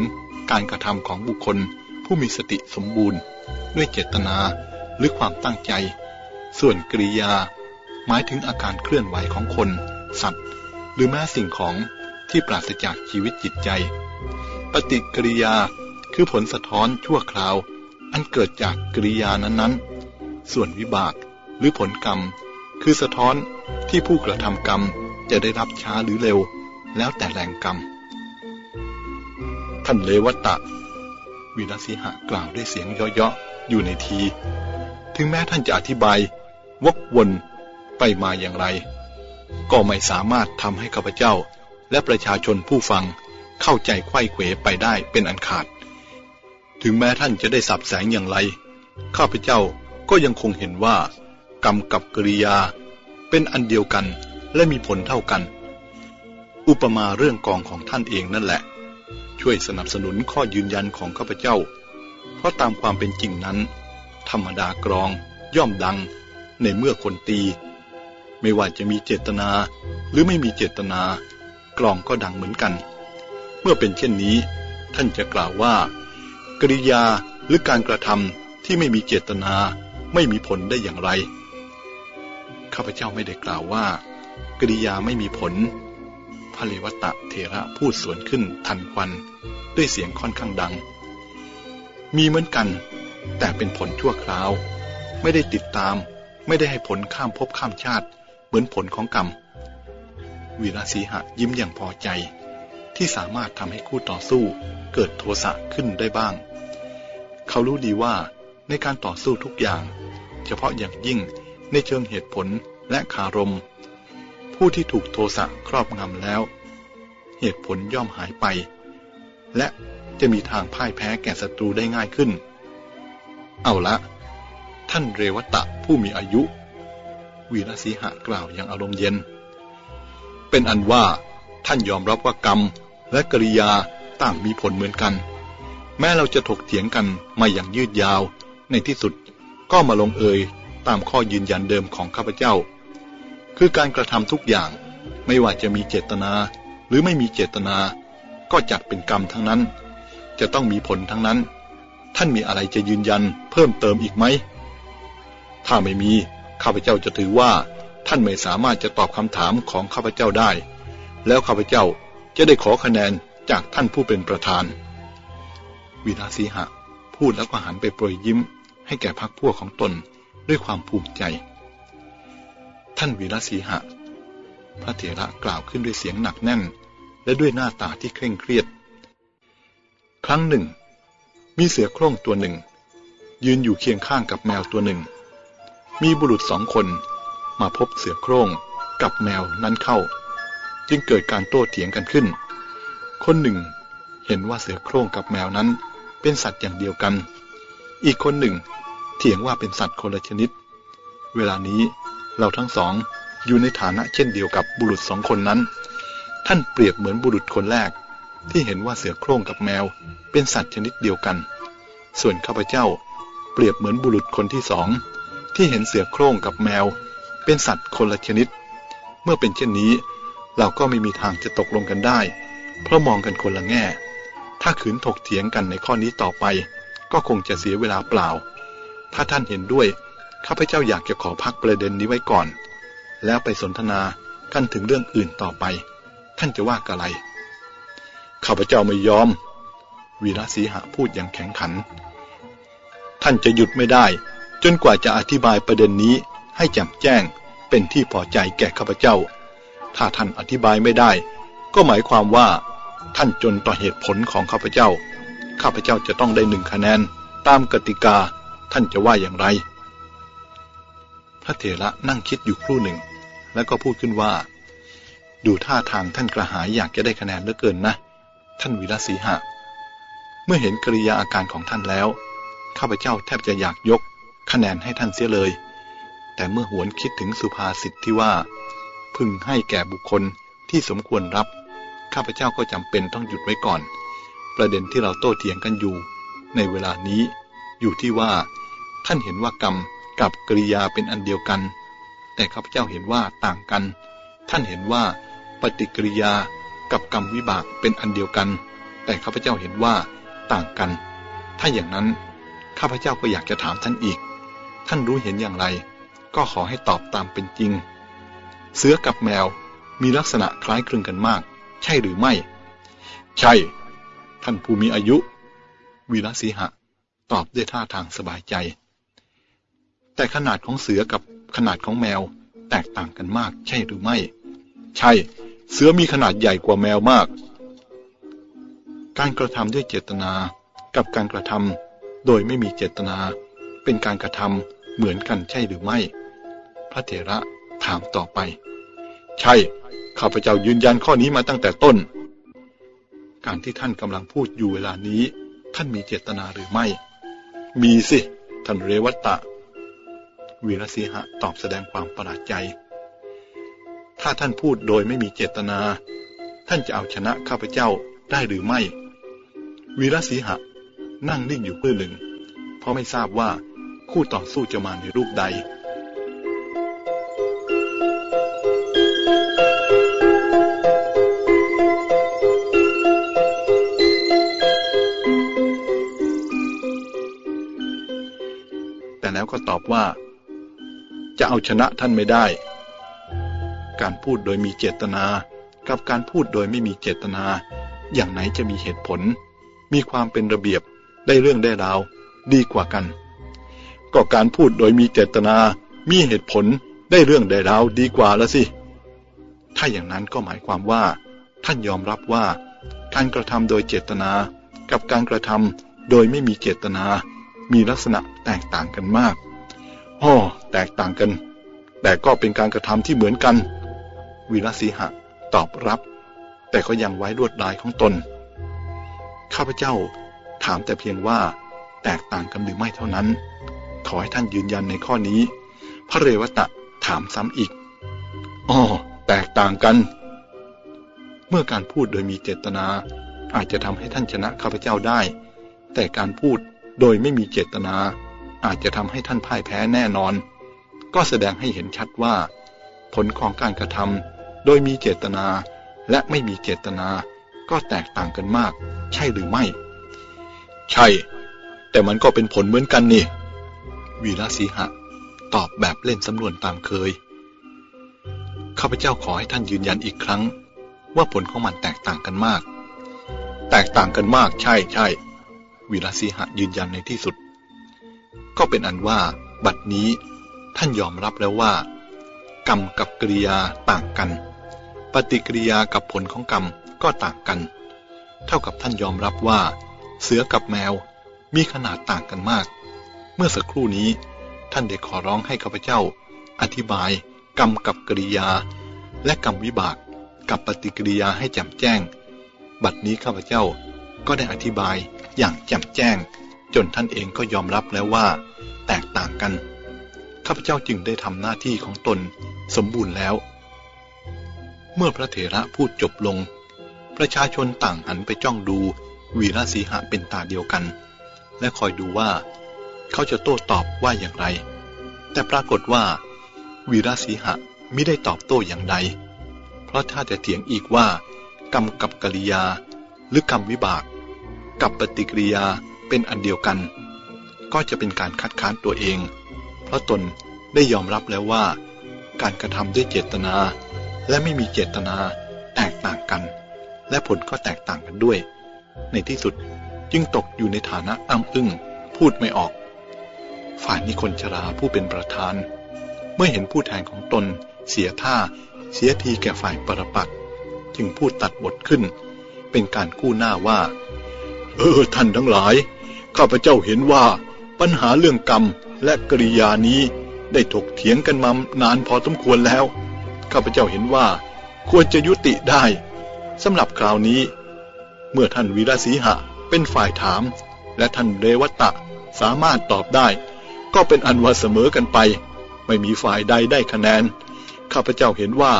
Speaker 2: การกระทำของบุคคลผู้มีสติสมบูรณ์ ด้วยเจตนาหรือความตั้งใจ ส่วนกริยา หมายถึงอาการเคลื่อนไหวของคน สัตว์ หรือแม้สิ่งของ ที่ปราศจากชีวิตจิตใจ ปฏิกิริยาคือผลสะท้อนชั่วคราว อันเกิดจากกริยานั้นๆ ส่วนวิบากหรือผลกรรม คือสะท้อนที่ผู้กระทำกรรมจะได้รับช้าหรือเร็ว แล้วแต่แรงกรรม ท่านเลวตะ วิรสิหะกล่าวด้วยเสียงเยาะๆอยู่ในที ถึงแม้ท่านจะอธิบายวกวนไปมาอย่างไร ก็ไม่สามารถทำให้ข้าพเจ้า และประชาชนผู้ฟังเข้าใจไข้เขวไปได้เป็นอันขาด ถึงแม้ท่านจะได้สับแสงอย่างไร ข้าพเจ้าก็ยังคงเห็นว่า กรรมกับกริยา เป็นอันเดียวกันและมีผลเท่ากัน อุปมาเรื่องกองของท่านเองนั่นแหละ ช่วยสนับสนุนข้อยืนยันของข้าพเจ้า เพราะตามความเป็นจริงนั้น ธรรมดากรอง ย่อมดัง ในเมื่อคนตี ไม่ว่าจะมีเจตนาหรือไม่มีเจตนา กรองก็ดังเหมือนกัน เมื่อเป็นเช่นนี้ ท่านจะกล่าวว่า กริยาหรือการกระทำที่ไม่มีเจตนาไม่มีผลได้อย่างไร ข้าพเจ้าไม่ได้กล่าวว่า กริยาไม่มีผล พระเลวตะเถระพูดสวนขึ้นทันควันด้วยเสียงค่อนข้างดัง มีเหมือนกัน แต่เป็นผลชั่วคราว ไม่ได้ติดตาม ไม่ได้ให้ผลข้ามภพข้ามชาติ เหมือนผลของกรรม วีรศีหะยิ้มอย่างพอใจ ที่สามารถทำให้คู่ต่อสู้เกิดโทสะขึ้นได้บ้าง เขารู้ดีว่าในการต่อสู้ทุกอย่าง เฉพาะอย่างยิ่งในเชิงเหตุผลและคารม ผู้ที่ถูกโทสะครอบงำแล้ว เหตุผลย่อมหายไป และจะมีทางพ่ายแพ้แก่ศัตรูได้ง่ายขึ้น เอาละ ท่านเรวตะผู้มีอายุ วีรสีหะกล่าวอย่างอารมณ์เย็น เป็นอันว่าท่านยอมรับว่ากรรมและกริยาต่างมีผลเหมือนกัน แม้เราจะถกเถียงกันมาอย่างยืดยาว ในที่สุดก็มาลงเอยตามข้อยืนยันเดิมของข้าพเจ้า คือการกระทำทุกอย่างไม่ว่าจะมีเจตนา หรือไม่มีเจตนา ก็จัดเป็นกรรมทั้งนั้น จะต้องมีผลทั้งนั้น ท่านมีอะไรจะยืนยันเพิ่มเติมอีกไหมถ้าไม่มีข้าพเจ้าจะถือว่า ท่านไม่สามารถจะตอบคำถามของข้าพเจ้าได้ แล้วข้าพเจ้าจะได้ขอคะแนนจากท่านผู้เป็นประธาน วีราสีหะ พูดแล้วก็หันไปโปรยยิ้ม ให้แก่พักพวกของตนด้วยความภูมิใจ ท่านวีรสีหะ พระเถระกล่าวขึ้นด้วยเสียงหนักแน่น และด้วยหน้าตาที่เคร่งเครียด ครั้งหนึ่ง มีเสือโคร่งตัวหนึ่ง ยืนอยู่เคียงข้างกับแมวตัวหนึ่ง มีบุรุษสองคน มาพบเสือโคร่งกับแมวนั้นเข้า จึงเกิดการโต้เถียงกันขึ้น คนหนึ่งเห็นว่าเสือโคร่งกับแมวนั้นเป็นสัตว์อย่างเดียวกัน อีกคนหนึ่งเถียงว่าเป็นสัตว์คนละชนิด เวลานี้เราทั้งสองอยู่ในฐานะเช่นเดียวกับบุรุษสองคนนั้น ท่านเปรียบเหมือนบุรุษคนแรก ที่เห็นว่าเสือโคร่งกับแมวเป็นสัตว์ชนิดเดียวกัน ส่วนข้าพเจ้าเปรียบเหมือนบุรุษคนที่สองที่เห็นเสือโคร่งกับแมว เป็นสัตว์คนละชนิด เมื่อเป็นเช่นนี้ เราก็ไม่มีทางจะตกลงกันได้ เพราะมองกันคนละแง่ ถ้าขืนถกเถียงกันในข้อนี้ต่อไป ก็คงจะเสียเวลาเปล่า ถ้าท่านเห็นด้วย ข้าพเจ้าอยากจะขอพักประเด็นนี้ไว้ก่อน แล้วไปสนทนากันถึงเรื่องอื่นต่อไป ท่านจะว่ากะไร ข้าพเจ้าไม่ยอม วีรศีหะพูดอย่างแข็งขัน ท่านจะหยุดไม่ได้ จนกว่าจะอธิบายประเด็นนี้ ให้แจ่มแจ้งเป็นที่พอใจแก่ข้าพเจ้า ถ้าท่านอธิบายไม่ได้ ก็หมายความว่า ท่านจนต่อเหตุผลของข้าพเจ้า ข้าพเจ้าจะต้องได้หนึ่งคะแนน ตามกติกาท่านจะว่าอย่างไร พระเถระนั่งคิดอยู่ครู่หนึ่ง แล้วก็พูดขึ้นว่า ดูท่าทางท่านกระหายอยากจะได้คะแนนเหลือเกินนะ ท่านวิรศีหะ เมื่อเห็นกริยาอาการของท่านแล้ว ข้าพเจ้าแทบจะอยากยกคะแนนให้ท่านเสียเลย แต่เมื่อหวนคิดถึงสุภาษิตที่ว่า พึงให้แก่บุคคลที่สมควรรับ ข้าพเจ้าก็จำเป็นต้องหยุดไว้ก่อน ประเด็นที่เราโต้เถียงกันอยู่ ในเวลานี้ อยู่ที่ว่า ท่านเห็นว่ากรรมกับกริยาเป็นอันเดียวกัน แต่ข้าพเจ้าเห็นว่าต่างกัน ท่านเห็นว่า ปฏิกิริยากับกรรมวิบากเป็นอันเดียวกัน แต่ข้าพเจ้าเห็นว่าต่างกัน ถ้าอย่างนั้นข้าพเจ้าก็อยากจะถามท่านอีก ท่านรู้เห็นอย่างไร ก็ขอให้ตอบตามเป็นจริง เสือกับแมวมีลักษณะคล้ายคลึงกันมาก ใช่หรือไม่ ใช่ ท่านผู้มีอายุ วีรศีหะ ตอบด้วยท่าทางสบายใจ แต่ขนาดของเสือกับขนาดของแมวแตกต่างกันมาก ใช่หรือไม่ ใช่ เสือมีขนาดใหญ่กว่าแมวมาก การกระทำด้วยเจตนากับการกระทำโดยไม่มีเจตนา เป็นการกระทำ เหมือนกันใช่หรือไม่ พระเถระถามต่อไป ใช่ ข้าพเจ้ายืนยันข้อนี้มาตั้งแต่ต้น การที่ท่านกำลังพูดอยู่เวลานี้ ท่านมีเจตนาหรือไม่ มีสิ ท่านเรวัตตะ วีรสีหะตอบแสดงความประหลาดใจ ถ้าท่านพูดโดยไม่มีเจตนา ท่านจะเอาชนะข้าพเจ้าได้หรือไม่ วีรสีหะนั่งนิ่งอยู่เพื่อหนึ่ง เพราะไม่ทราบว่า คู่ต่อสู้จะมาในรูปใด แต่แล้วก็ตอบว่า จะเอาชนะท่านไม่ได้ การพูดโดยมีเจตนากับการพูดโดยไม่มีเจตนา อย่างไหนจะมีเหตุผล มีความเป็นระเบียบได้เรื่องได้ราว ดีกว่ากัน ก็การพูดโดยมีเจตนา มีเหตุผลได้เรื่องได้ราวดีกว่าละสิ ถ้าอย่างนั้นก็หมายความว่า ท่านยอมรับว่า การกระทำโดยเจตนา กับการกระทำโดยไม่มีเจตนา มีลักษณะแตกต่างกันมากอ๋อแตกต่างกัน แต่ก็เป็นการกระทำที่เหมือนกันวีรสีหะตอบรับ แต่ก็ยังไว้ลวดลายของตน ข้าพเจ้าถามแต่เพียงว่า แตกต่างกันหรือไม่เท่านั้น ขอให้ท่านยืนยันในข้อนี้ พระเรวตะถามซ้ำอีกอ๋อแตกต่างกัน เมื่อการพูดโดยมีเจตนา อาจจะทำให้ท่านชนะข้าพเจ้าได้ แต่การพูดโดยไม่มีเจตนา อาจจะทำให้ท่านพ่ายแพ้แน่นอน ก็แสดงให้เห็นชัดว่า ผลของการกระทำโดยมีเจตนาและไม่มีเจตนา ก็แตกต่างกันมาก ใช่หรือไม่ ใช่ แต่มันก็เป็นผลเหมือนกันนี่ วีระสีหะ ตอบแบบเล่นสำนวนตามเคย ข้าพเจ้าขอให้ท่านยืนยันอีกครั้ง ว่าผลของมันแตกต่างกันมาก แตกต่างกันมากใช่ใช่วีระสีหะยืนยันในที่สุด ก็เป็นอันว่า บัดนี้ท่านยอมรับแล้วว่า กรรมกับกริยาต่างกัน ปฏิกิริยากับผลของกรรมก็ต่างกัน เท่ากับท่านยอมรับว่า เสือกับแมวมีขนาดต่างกันมาก เมื่อสักครู่นี้ ท่านได้ขอร้องให้ข้าพเจ้า อธิบาย กรรมกับกริยา และกรรมวิบากกับปฏิกิริยาให้แจ่มแจ้ง บัดนี้ข้าพเจ้าก็ได้อธิบายอย่างแจ่มแจ้ง จนท่านเองก็ยอมรับแล้วว่า แตกต่างกัน ข้าพเจ้าจึงได้ทำหน้าที่ของตนสมบูรณ์แล้ว เมื่อพระเถระพูดจบลง ประชาชนต่างหันไปจ้องดูวีรสีหะเป็นตาเดียวกัน และคอยดูว่า เขาจะโต้ตอบว่าอย่างไร แต่ปรากฏว่า วีรสีหะไม่ได้ตอบโต้อย่างใด เพราะถ้าจะเถียงอีกว่า กรรมกับกริยา หรือกรรมวิบาก กับปฏิกิริยาเป็นอันเดียวกัน ก็จะเป็นการคัดค้านตัวเอง เพราะตนได้ยอมรับแล้วว่า การกระทำด้วยเจตนา และไม่มีเจตนาแตกต่างกัน และผลก็แตกต่างกันด้วย ในที่สุดจึงตกอยู่ในฐานะอ้ำอึ้งพูดไม่ออก ฝ่ายนิคนชราผู้เป็นประธาน เมื่อเห็นผู้แทนของตนเสียท่า เสียทีแก่ฝ่ายปรปักจึงพูดตัดบทขึ้น เป็นการกู้หน้าว่า เออท่านทั้งหลาย ข้าพเจ้าเห็นว่าปัญหาเรื่องกรรมและกริยานี้ได้ถกเถียงกันมานานพอสมควรแล้ว ข้าพเจ้าเห็นว่า ควรจะยุติได้สำหรับคราวนี้ เมื่อท่านวีรศีหะเป็นฝ่ายถาม และท่านเรวตะสามารถตอบได้ ก็เป็นอันว่าเสมอกันไป ไม่มีฝ่ายใดได้คะแนน ข้าพเจ้าเห็นว่า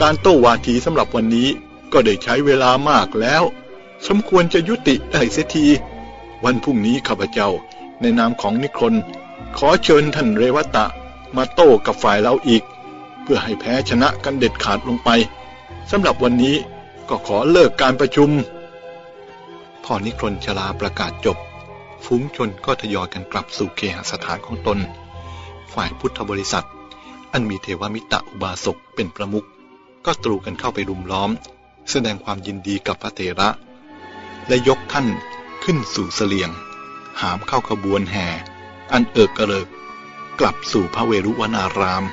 Speaker 2: การโต้วาทีสำหรับวันนี้ก็ได้ใช้เวลามากแล้ว สมควรจะยุติได้เสียที วันพรุ่งนี้ข้าพเจ้าในนามของนิครนขอเชิญท่านเรวตะมาโต้กับฝ่ายเราอีก เพื่อให้แพ้ชนะกันเด็ดขาดลงไปสำหรับวันนี้ก็ขอเลิกการประชุมพอนิครนชลาประกาศจบ ฟุ้งชนก็ทยอยกันกลับสู่เคหสถานของตน ฝ่ายพุทธบริษัท อันมีเทวมิตะอุบาสกเป็นประมุขก็ตรูกันเข้าไปรุมล้อม แสดงความยินดีกับพระเถระ และยกท่านขึ้นสู่เสลียง หามเข้าขบวนแห่ อันเอิกกระเริก กลับสู่พระเวรุวนาราม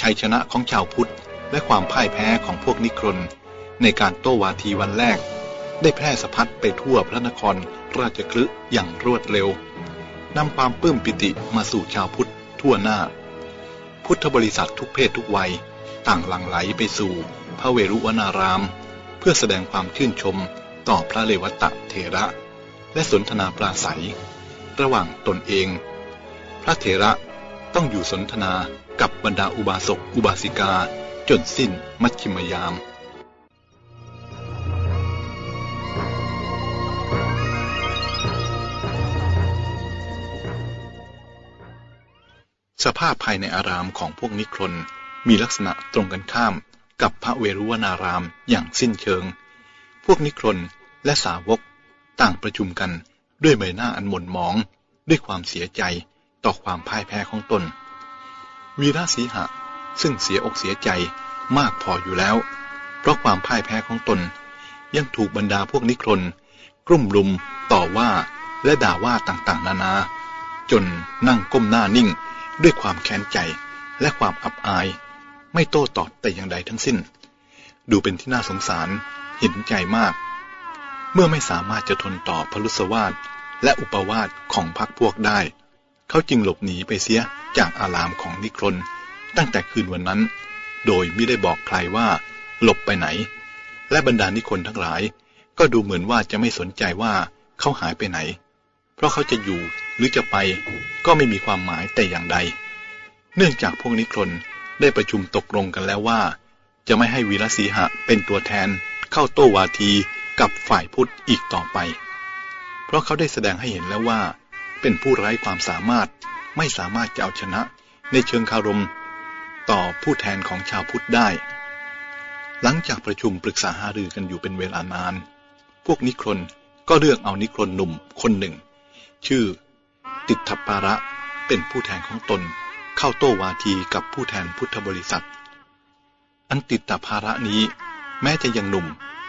Speaker 2: ชัยชนะของชาวพุทธ และความพ่ายแพ้ของพวกนิครน ในการโต้วาทีวันแรก ได้แพร่สะพัดไปทั่วพระนครราชคลึอย่างรวดเร็วนำความปลื้มปิติมาสู่ชาวพุทธทั่วหน้า พุทธบริษัททุกเพศทุกวัย ต่างหลั่งไหลไปสู่พระเวรุวนาราม เพื่อแสดงความชื่นชมต่อพระเลวตะเถระ และสนทนาปราศัย ระหว่างตนเอง พระเถระต้องอยู่สนทนา กับบรรดาอุบาสกอุบาสิกา จนสิ้นมัชชิมยามสภาพภายในอารามของพวกนิครนมีลักษณะตรงกันข้ามกับพระเวรุวนารามอย่างสิ้นเชิง พวกนิครนและสาวกต่างประชุมกันด้วยใบหน้าอันหม่นหมอง ด้วยความเสียใจต่อความพ่ายแพ้ของตน วีระสีหะ ซึ่งเสียอกเสียใจมากพออยู่แล้ว เพราะความพ่ายแพ้ของตน ยังถูกบรรดาพวกนิครนกลุ่มลุมต่อว่าและด่าว่าต่างๆ นานา จนนั่งก้มหน้านิ่งด้วยความแค้นใจและความอับอาย ไม่โต้ตอบแต่อย่างใดทั้งสิ้น ดูเป็นที่น่าสงสารเห็นใจมาก เมื่อไม่สามารถจะทนต่อพลุสวาสและอุปวาทของพรรคพวกได้ เขาจึงหลบหนีไปเสียจากอารามของนิครนตั้งแต่คืนวันนั้น โดยไม่ได้บอกใครว่า หลบไปไหน และบรรดานิคนทั้งหลาย ก็ดูเหมือนว่าจะไม่สนใจว่าเขาหายไปไหน เพราะเขาจะอยู่หรือจะไปก็ไม่มีความหมายแต่อย่างใด เนื่องจากพวกนิครนได้ประชุมตกลงกันแล้วว่า จะไม่ให้วีรศีหะเป็นตัวแทน เข้าโต้วาทีกับฝ่ายพุทธอีกต่อไป เพราะเขาได้แสดงให้เห็นแล้วว่า เป็นผู้ไร้ความสามารถไม่สามารถจะเอาชนะในเชิงคารมต่อผู้แทนของชาวพุทธได้ หลังจากประชุมปรึกษาหารือกันอยู่เป็นเวลานาน พวกนิครนก็เลือกเอานิครนหนุ่มคนหนึ่ง ชื่อ ติทปาระเป็นผู้แทนของตนเข้าโต้วาทีกับผู้แทนพุทธบริษัท อันติตภาระนี้แม้จะยังหนุ่ม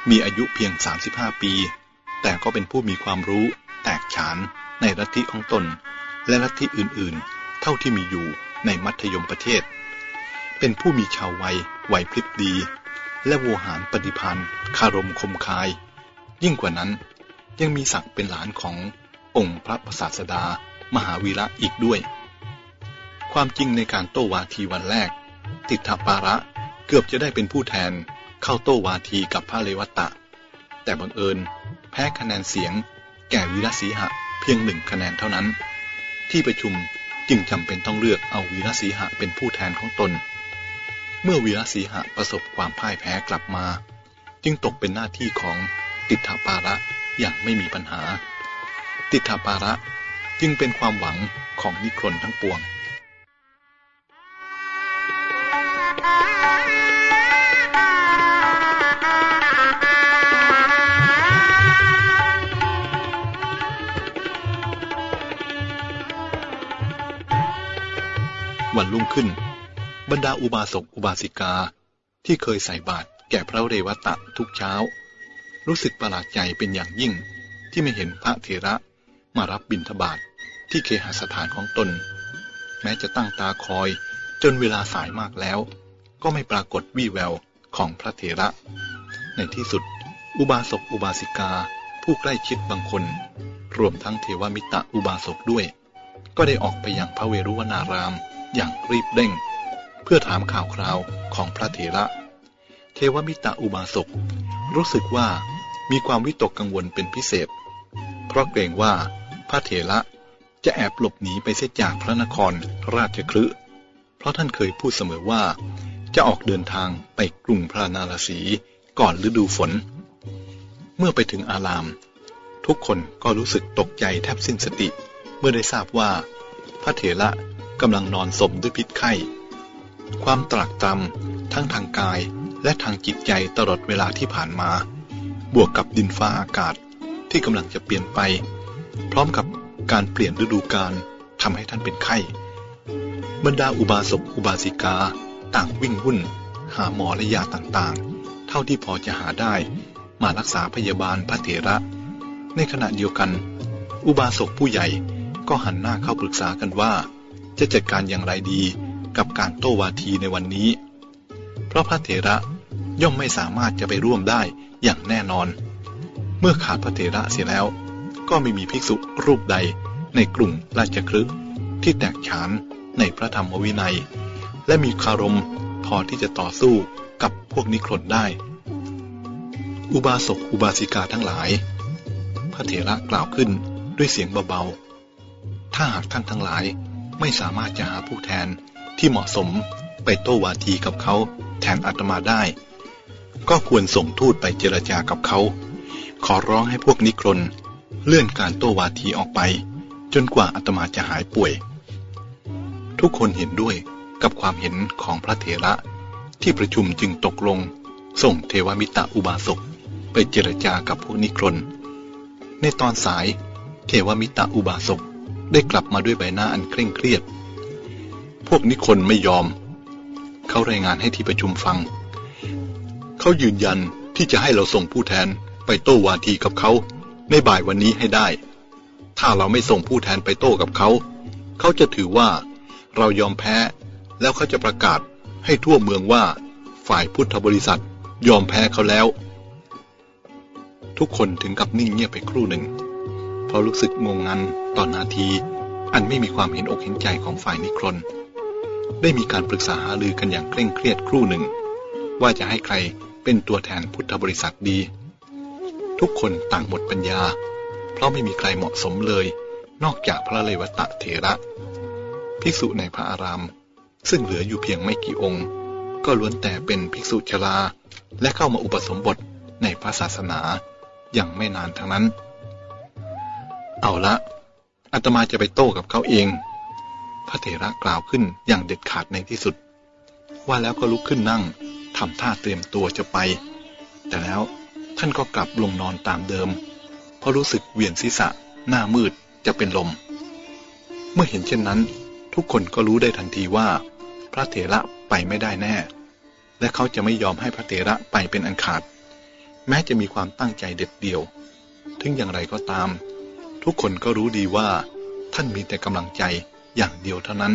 Speaker 2: มีอายุเพียง 35 ปี แต่ก็เป็นผู้มีความรู้แตกฉาน ในลัทธิของตน และลัทธิอื่นๆ เท่าที่มีอยู่ในมัธยมประเทศ เป็นผู้มีชาววัยไหวพริบดี และโวหารปฏิพันธ์คารมคมคาย ยิ่งกว่านั้นยังมีศักดิ์เป็นหลานขององค์พระประสาสดา มหาวีระอีกด้วย ความจริงในการโต้วาทีวันแรก ติถปาระเกือบจะได้เป็นผู้แทนเข้าโต้วาทีกับพระเลวัตตะ แต่บังเอิญแพ้คะแนนเสียงแก่วีรศีหะ เพียงหนึ่งคะแนนเท่านั้น ที่ประชุมจึงจำเป็นต้องเลือกเอาวีรศีหะเป็นผู้แทนของตน เมื่อวีรศีหะประสบความพ่ายแพ้กลับมา จึงตกเป็นหน้าที่ของติถปาระอย่างไม่มีปัญหา ติถปาระจึงเป็นความหวังของนิครนทั้งปวง รุ่งขึ้น บรรดาอุบาสกอุบาสิกาที่เคยใส่บาตรแก่พระเรวตะทุกเช้า รู้สึกประหลาดใจเป็นอย่างยิ่งที่ไม่เห็นพระเถระมารับบิณฑบาตทที่เคหสถานของตน แม้จะตั้งตาคอยจนเวลาสายมากแล้ว ก็ไม่ปรากฏวี่แววของพระเถระ ในที่สุด อุบาสกอุบาสิกา ผู้ใกล้ชิดบางคน รวมทั้งเทวมิตรอุบาสกด้วย ก็ได้ออกไปยังพระเวรุวนาราม อย่างรีบเร่ง เพื่อถามข่าวคราวของพระเถระ เทวมิตรอุบาสกรู้สึกว่ามีความวิตกกังวลเป็นพิเศษ เพราะเกรงว่าพระเถระจะแอบหลบหนีไปเสียจากพระนครราชคลึเพราะท่านเคยพูดเสมอว่า จะออกเดินทางไปกรุงพระนารสีก่อนฤดูฝน เมื่อไปถึงอาราม ทุกคนก็รู้สึกตกใจแทบสิ้นสติ มื่อได้ทราบว่า พระเถระกำลังนอนสมด้วยพิษไข้ ความตรากตรำทั้งทางกายและทางจิตใจตลอดเวลาที่ผ่านมา บวกกับดินฟ้าอากาศที่กำลังจะเปลี่ยนไป พร้อมกับการเปลี่ยนฤดูกาลทำให้ท่านเป็นไข้ บรรดาอุบาสกอุบาสิกา ต่างวิ่งวุ่น หาหมอและยาต่างๆ เท่าที่พอจะหาได้ มารักษาพยาบาลพระเถระ ในขณะเดียวกัน อุบาสกผู้ใหญ่ ก็หันหน้าเข้าปรึกษากันว่า จะจัดการอย่างไรดีกับการโต้วาทีในวันนี้ เพราะพระเถระย่อมไม่สามารถจะไปร่วมได้อย่างแน่นอน เมื่อขาดพระเถระเสียแล้ว ก็ไม่มีภิกษุรูปใดในกลุ่มราชครึที่แตกฉานในพระธรรมวินัย และมีคารมพอที่จะต่อสู้กับพวกนิครนได้ อุบาสกอุบาสิกาทั้งหลาย พระเถระกล่าวขึ้นด้วยเสียงเบาๆ ถ้าหากท่านทั้งหลายไม่สามารถจะหาผู้แทนที่เหมาะสมไปโต้วาทีกับเขาแทนอาตมาได้ ก็ควรส่งทูตไปเจรจากับเขา ขอร้องให้พวกนิครนเลื่อนการโต้วาทีออกไป จนกว่าอาตมาจะหายป่วย ทุกคนเห็นด้วยกับความเห็นของพระเถระที่ประชุมจึงตกลง ส่งเทวมิตรอุบาสกไปเจรจากับพวกนิครนในตอนสายเทวมิตรอุบาสก ได้กลับมาด้วยใบหน้าอันเคร่งเครียด พวกนิคนไม่ยอม เขารายงานให้ที่ประชุมฟัง เขายืนยันที่จะให้เราส่งผู้แทนไปโต้วาทีกับเขา ในบ่ายวันนี้ให้ได้ ถ้าเราไม่ส่งผู้แทนไปโต้กับเขา เขาจะถือว่าเรายอมแพ้ แล้วเขาจะประกาศให้ทั่วเมืองว่าฝ่ายพุทธบริษัทยอมแพ้เขาแล้ว ทุกคนถึงกับนิ่งเงียบไปครู่หนึ่ง ราะรู้สึกงงงันตอนนาที อันไม่มีความเห็นอกเห็นใจของฝ่ายนิครน ได้มีการปรึกษาหารือกันอย่างเคร่งเครียดครู่หนึ่ง ว่าจะให้ใครเป็นตัวแทนพุทธบริษัทดี ทุกคนต่างหมดปัญญา เพราะไม่มีใครเหมาะสมเลย นอกจากพระเลวตะเถระภิกษุในพระอาราม ซึ่งเหลืออยู่เพียงไม่กี่องค์ ก็ล้วนแต่เป็นภิกษุชราและเข้ามาอุปสมบทในพระศาสนาอย่างไม่นานทั้งนั้น เอาละอาตมาจะไปโต้กับเขาเอง พระเถระกล่าวขึ้นอย่างเด็ดขาดในที่สุด ว่าแล้วก็ลุกขึ้นนั่งทำท่าเตรียมตัวจะไป แต่แล้วท่านก็กลับลงนอนตามเดิม เพราะรู้สึกเวียนศีรษะหน้ามืดจะเป็นลม เมื่อเห็นเช่นนั้น ทุกคนก็รู้ได้ทันทีว่า พระเถระไปไม่ได้แน่ และเขาจะไม่ยอมให้พระเถระไปเป็นอันขาด แม้จะมีความตั้งใจเด็ดเดี่ยว ถึงอย่างไรก็ตาม ทุกคนก็รู้ดีว่า ท่านมีแต่กำลังใจอย่างเดียวเท่านั้น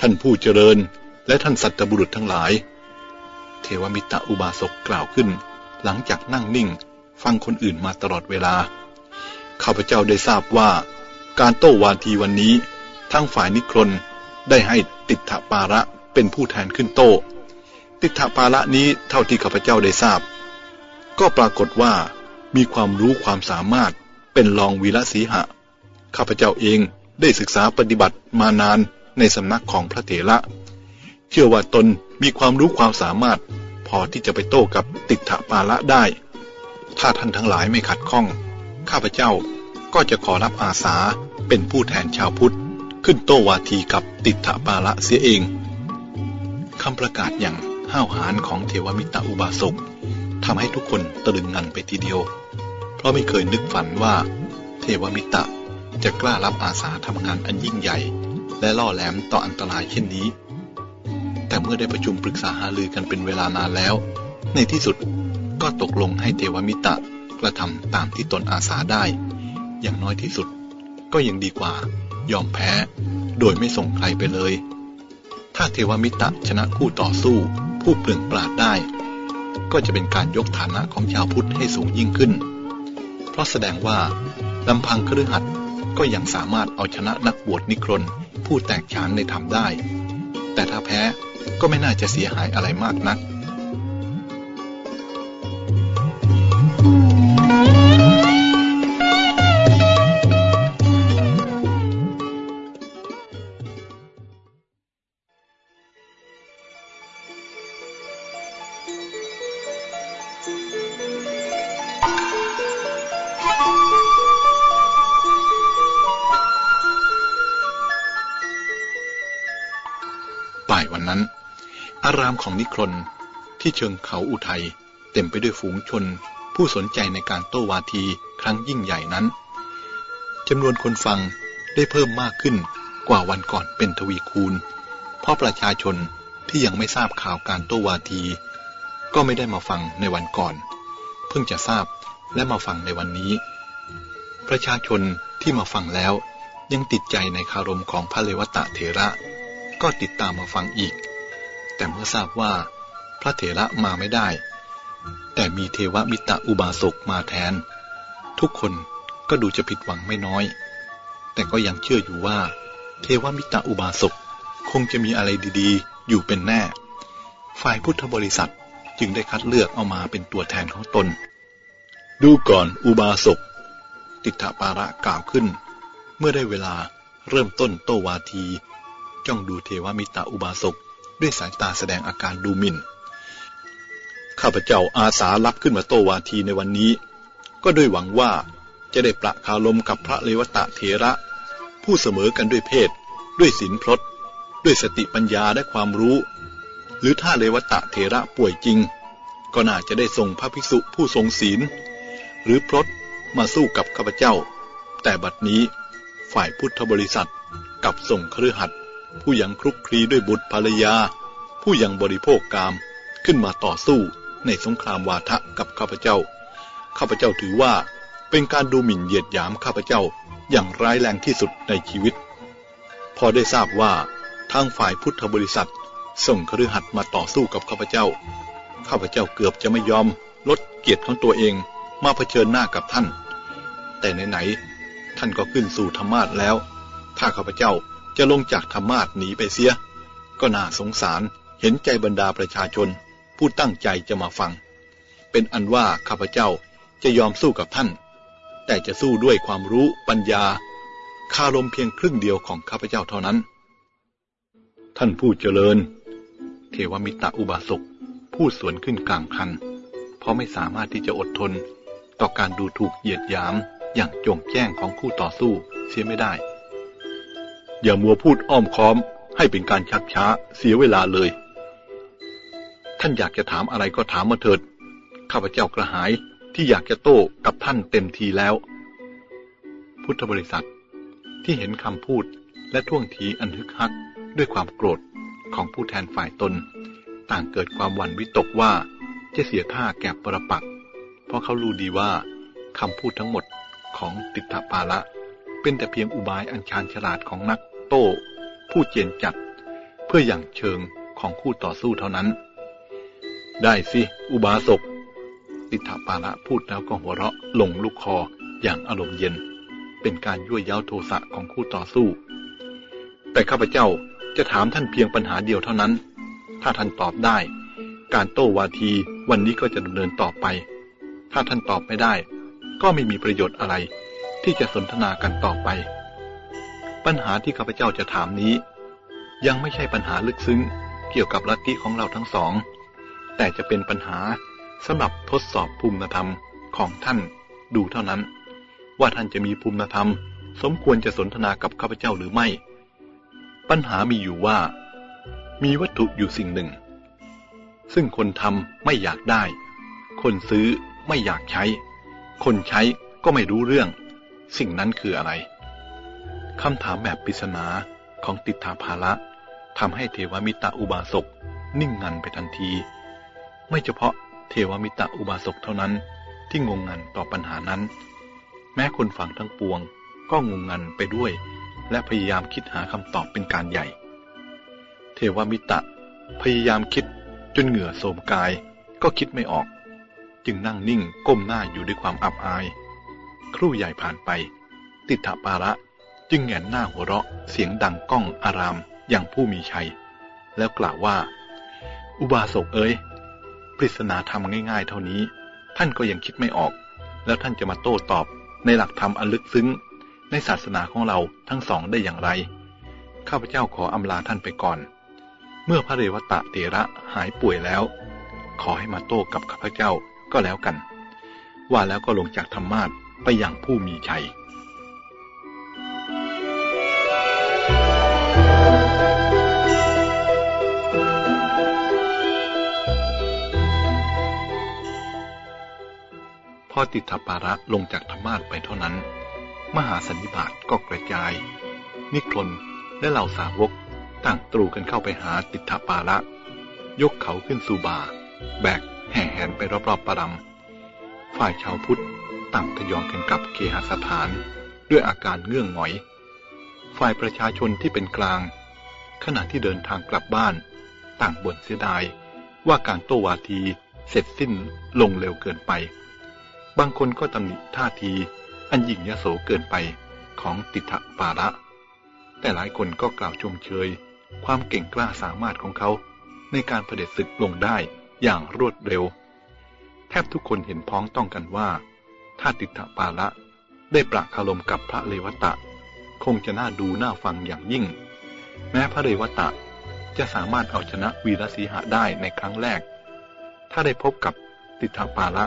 Speaker 2: ท่านผู้เจริญและท่านสัตบุรุษทั้งหลาย เทวมิตรอุบาสกกล่าวขึ้น หลังจากนั่งนิ่งฟังคนอื่นมาตลอดเวลา ข้าพเจ้าได้ทราบว่า การโต้วาทีวันนี้ ทั้งฝ่ายนิครนได้ให้ติถปาระเป็นผู้แทนขึ้นโต้ ติถปาระนี้เท่าที่ข้าพเจ้าได้ทราบ ก็ปรากฏว่า มีความรู้ความสามารถเป็นรองวีรศีหะ ข้าพเจ้าเองได้ศึกษาปฏิบัติมานานในสำนักของพระเถระ เชื่อว่าตนมีความรู้ความสามารถ พอที่จะไปโต้กับติถปาละได้ ถ้าท่านทั้งหลายไม่ขัดข้อง ข้าพเจ้าก็จะขอรับอาสาเป็นผู้แทนชาวพุทธ ขึ้นโต้วาทีกับติถปาละเสียเองคำประกาศอย่างห้าวหาญของเทวมิตรอุบาสกทำให้ทุกคนตะลึงงันไปทีเดียว ราะไม่เคยนึกฝันว่า เทวมิตรจะกล้ารับอาสาทำงานอันยิ่งใหญ่ และล่อแหลมต่ออันตรายเช่นนี้ แต่เมื่อได้ประชุมปรึกษาหารือกันเป็นเวลานานแล้ว ในที่สุดก็ตกลงให้เทวมิตะกระทำตามที่ตนอาสาได้ อย่างน้อยที่สุด ก็ยังดีกว่ายอมแพ้ โดยไม่ส่งใครไปเลย ถ้าเทวมิตะชนะคู่ต่อสู้ ผู้เปลืองปราดได้ ก็จะเป็นการยกฐานะของชาวพุทธให้สูงยิ่งขึ้น เพราะแสดงว่าลำพังครือหัดก็ยังสามารถเอาชนะนักบวชนิครนผู้แตกฉานในธรรมได้ แต่ถ้าแพ้ก็ไม่น่าจะเสียหายอะไรมากนักป่ รามของนิครนที่เชิงเขาอุทัยเต็มไปด้วยฝูงชน ผู้สนใจในการโต้วาทีครั้งยิ่งใหญ่นั้นจำนวนคนฟังได้เพิ่มมากขึ้นกว่าวันก่อนเป็นทวีคูณ เพราะประชาชนที่ยังไม่ทราบข่าวการโต้วาที ก็ไม่ได้มาฟังในวันก่อน เพิ่งจะทราบและมาฟังในวันนี้ ประชาชนที่มาฟังแล้วยังติดใจในคารมของพระเลวตะเถระ ก็ติดตามมาฟังอีก แต่เมื่อทราบว่า พระเถระมาไม่ได้ แต่มีเทวมิตรอุบาสกมาแทน ทุกคนก็ดูจะผิดหวังไม่น้อย แต่ก็ยังเชื่ออยู่ว่า เทวมิตรอุบาสกคงจะมีอะไรดีๆ อยู่เป็นแน่ ฝ่ายพุทธบริษัทจึงได้คัดเลือกเอามาเป็นตัวแทนของตน ดูก่อนอุบาสกติถปาระกล่าวขึ้น เมื่อได้เวลาเริ่มต้นโตวาที จ้องดูเทวมิตรอุบาสก ด้วยสายตาแสดงอาการดูหมิน่น ข้าพเจ้าอาสารับขึ้นมาโตวาทีในวันนี้ ก็ด้วยหวังว่าจะได้ประคารมกับพระเลวตะเถระ ผู้เสมอกันด้วยเพศ ด้วยศีลพรตด้วยสติปัญญาและความรู้ หรือถ้าเลวตะเทระป่วยจริง ก็น่าจะได้ส่งพระภิกษุผู้ทรงศีล หรือพรตมาสู้กับข้าพเจ้า แต่บัดนี้ฝ่ายพุทธบริษัทกับส่งเครือขัด ผู้ยังคลุกคลีด้วยบุตรภรรยา ผู้ยังบริโภคกามขึ้นมาต่อสู้ในสงครามวาทะกับข้าพเจ้า ข้าพเจ้าถือว่าเป็นการดูหมิ่นเหยียดหยามข้าพเจ้าอย่างร้ายแรงที่สุดในชีวิต พอได้ทราบว่าทางฝ่ายพุทธบริษัท ส่งครือขัดมาต่อสู้กับข้าพเจ้า ข้าพเจ้าเกือบจะไม่ยอมลดเกียรติของตัวเองมาเผชิญหน้ากับท่าน แต่ไหนๆท่านก็ขึ้นสู่ธรรมาทแล้ว ถ้าข้าพเจ้า จะลงจากธรรมาทหนีไปเสีย ก็น่าสงสารเห็นใจบรรดาประชาชน ผู้ตั้งใจจะมาฟัง เป็นอันว่าข้าพเจ้าจะยอมสู้กับท่าน แต่จะสู้ด้วยความรู้ปัญญาคารมเพียงครึ่งเดียวของข้าพเจ้าเท่านั้น ท่านผู้เจริญ เทวมิตรอุบาสกพูดสวนขึ้นกลางคัน เพราะไม่สามารถที่จะอดทน ต่อการดูถูกเหยียดหยามอย่างจงแจ้งของคู่ต่อสู้เสียไม่ได้ อย่ามัวพูดอ้อมค้อม ให้เป็นการชักช้าเสียเวลาเลย ท่านอยากจะถามอะไรก็ถามมาเถิด ข้าพเจ้ากระหายที่อยากจะโต้กับท่านเต็มทีแล้ว พุทธบริษัทที่เห็นคำพูดและท่วงทีอันฮึกฮักด้วยความโกรธของผู้แทนฝ่ายตน ต่างเกิดความหวั่นวิตกว่าจะเสียท่าแก่ปรปัก เพราะเขารู้ดีว่าคำพูดทั้งหมดของติถปาละ เป็นแต่เพียงอุบายอันชาญฉลาดของนัก โต้ ผู้เจียนจัดเพื่ออย่างเชิงของคู่ต่อสู้เท่านั้น ได้สิ อุบาสกติถปาละพูดแล้วก็หัวเราะลงลูกคออย่างอารมณ์เย็น เป็นการยั่วย้าโทสะของคู่ต่อสู้ แต่ข้าพเจ้าจะถามท่านเพียงปัญหาเดียวเท่านั้น ถ้าท่านตอบได้ การโต้วาทีวันนี้ก็จะดำเนินต่อไป ถ้าท่านตอบไม่ได้ ก็ไม่มีประโยชน์อะไร ที่จะสนทนากันต่อไป ปัญหาที่ข้าพเจ้าจะถามนี้ ยังไม่ใช่ปัญหาลึกซึ้งเกี่ยวกับลัทธิของเราทั้งสอง แต่จะเป็นปัญหาสำหรับทดสอบภูมิธรรมของท่านดูเท่านั้น ว่าท่านจะมีภูมิธรรม สมควรจะสนทนากับข้าพเจ้าหรือไม่ ปัญหามีอยู่ว่า มีวัตถุอยู่สิ่งหนึ่ง ซึ่งคนทำไม่อยากได้ คนซื้อไม่อยากใช้ คนใช้ก็ไม่รู้เรื่อง สิ่งนั้นคืออะไร คำถามแบบปริศนาของติถาภาระทำให้เทวมิตรอุบาสกนิ่งงันไปทันที ไม่เฉพาะเทวมิตรอุบาสกเท่านั้นที่งงงันต่อปัญหานั้น แม้คนฟังทั้งปวงก็งงงันไปด้วย และพยายามคิดหาคำตอบเป็นการใหญ่ เทวมิตรพยายามคิดจนเหงื่อโสมกายก็คิดไม่ออก จึงนั่งนิ่งก้มหน้าอยู่ด้วยความอับอาย ครู่ใหญ่ผ่านไป ติถาปาระ จึงแงนหน้าหัวเราะเสียงดังก้องอารามอย่างผู้มีชัย แล้วกล่าวว่า อุบาสกเอ๋ยปริศนาธรรมง่ายๆ เท่านี้ ท่านก็ยังคิดไม่ออก แล้วท่านจะมาโต้ตอบในหลักธรรมอันลึกซึ้ง ในศาสนาของเราทั้งสองได้อย่างไร ข้าพเจ้าขออำลาท่านไปก่อน เมื่อพระเรวตะเตระหายป่วยแล้ว ขอให้มาโต้กับข้าพเจ้าก็แล้วกัน ว่าแล้วก็ลงจากธรรมาทไปอย่างผู้มีชัย พอติถปาระลงจากธรรมาทไปเท่านั้น มหาสันนิบาตก็กระจาย นิครนและเหล่าสาวกต่างตรูกันเข้าไปหาติถปาระ ยกเขาขึ้นสู่บ่า แบกแห่แหนไปรอบๆปรำฝ่ายชาวพุทธต่างทยอยกันกลับเคหสถาน ด้วยอาการเงื่องหงอย ฝ่ายประชาชนที่เป็นกลาง ขณะที่เดินทางกลับบ้าน ต่างบ่นเสียดายว่าการโต้วาทีเสร็จสิ้นลงเร็วเกินไป บางคนก็ตำหนิท่าที อันยิ่งยโสเกินไปของติถปาระ แต่หลายคนก็กล่าวชมเชย ความเก่งกล้าสามารถของเขา ในการเผด็จศึกลงได้อย่างรวดเร็ว แทบทุกคนเห็นพ้องต้องกันว่า ถ้าติถปาระได้ปราคารมกับพระเลวตะ คงจะน่าดูน่าฟังอย่างยิ่ง แม้พระเลวตะจะสามารถเอาชนะวีรสีหะได้ในครั้งแรก ถ้าได้พบกับติถปาระ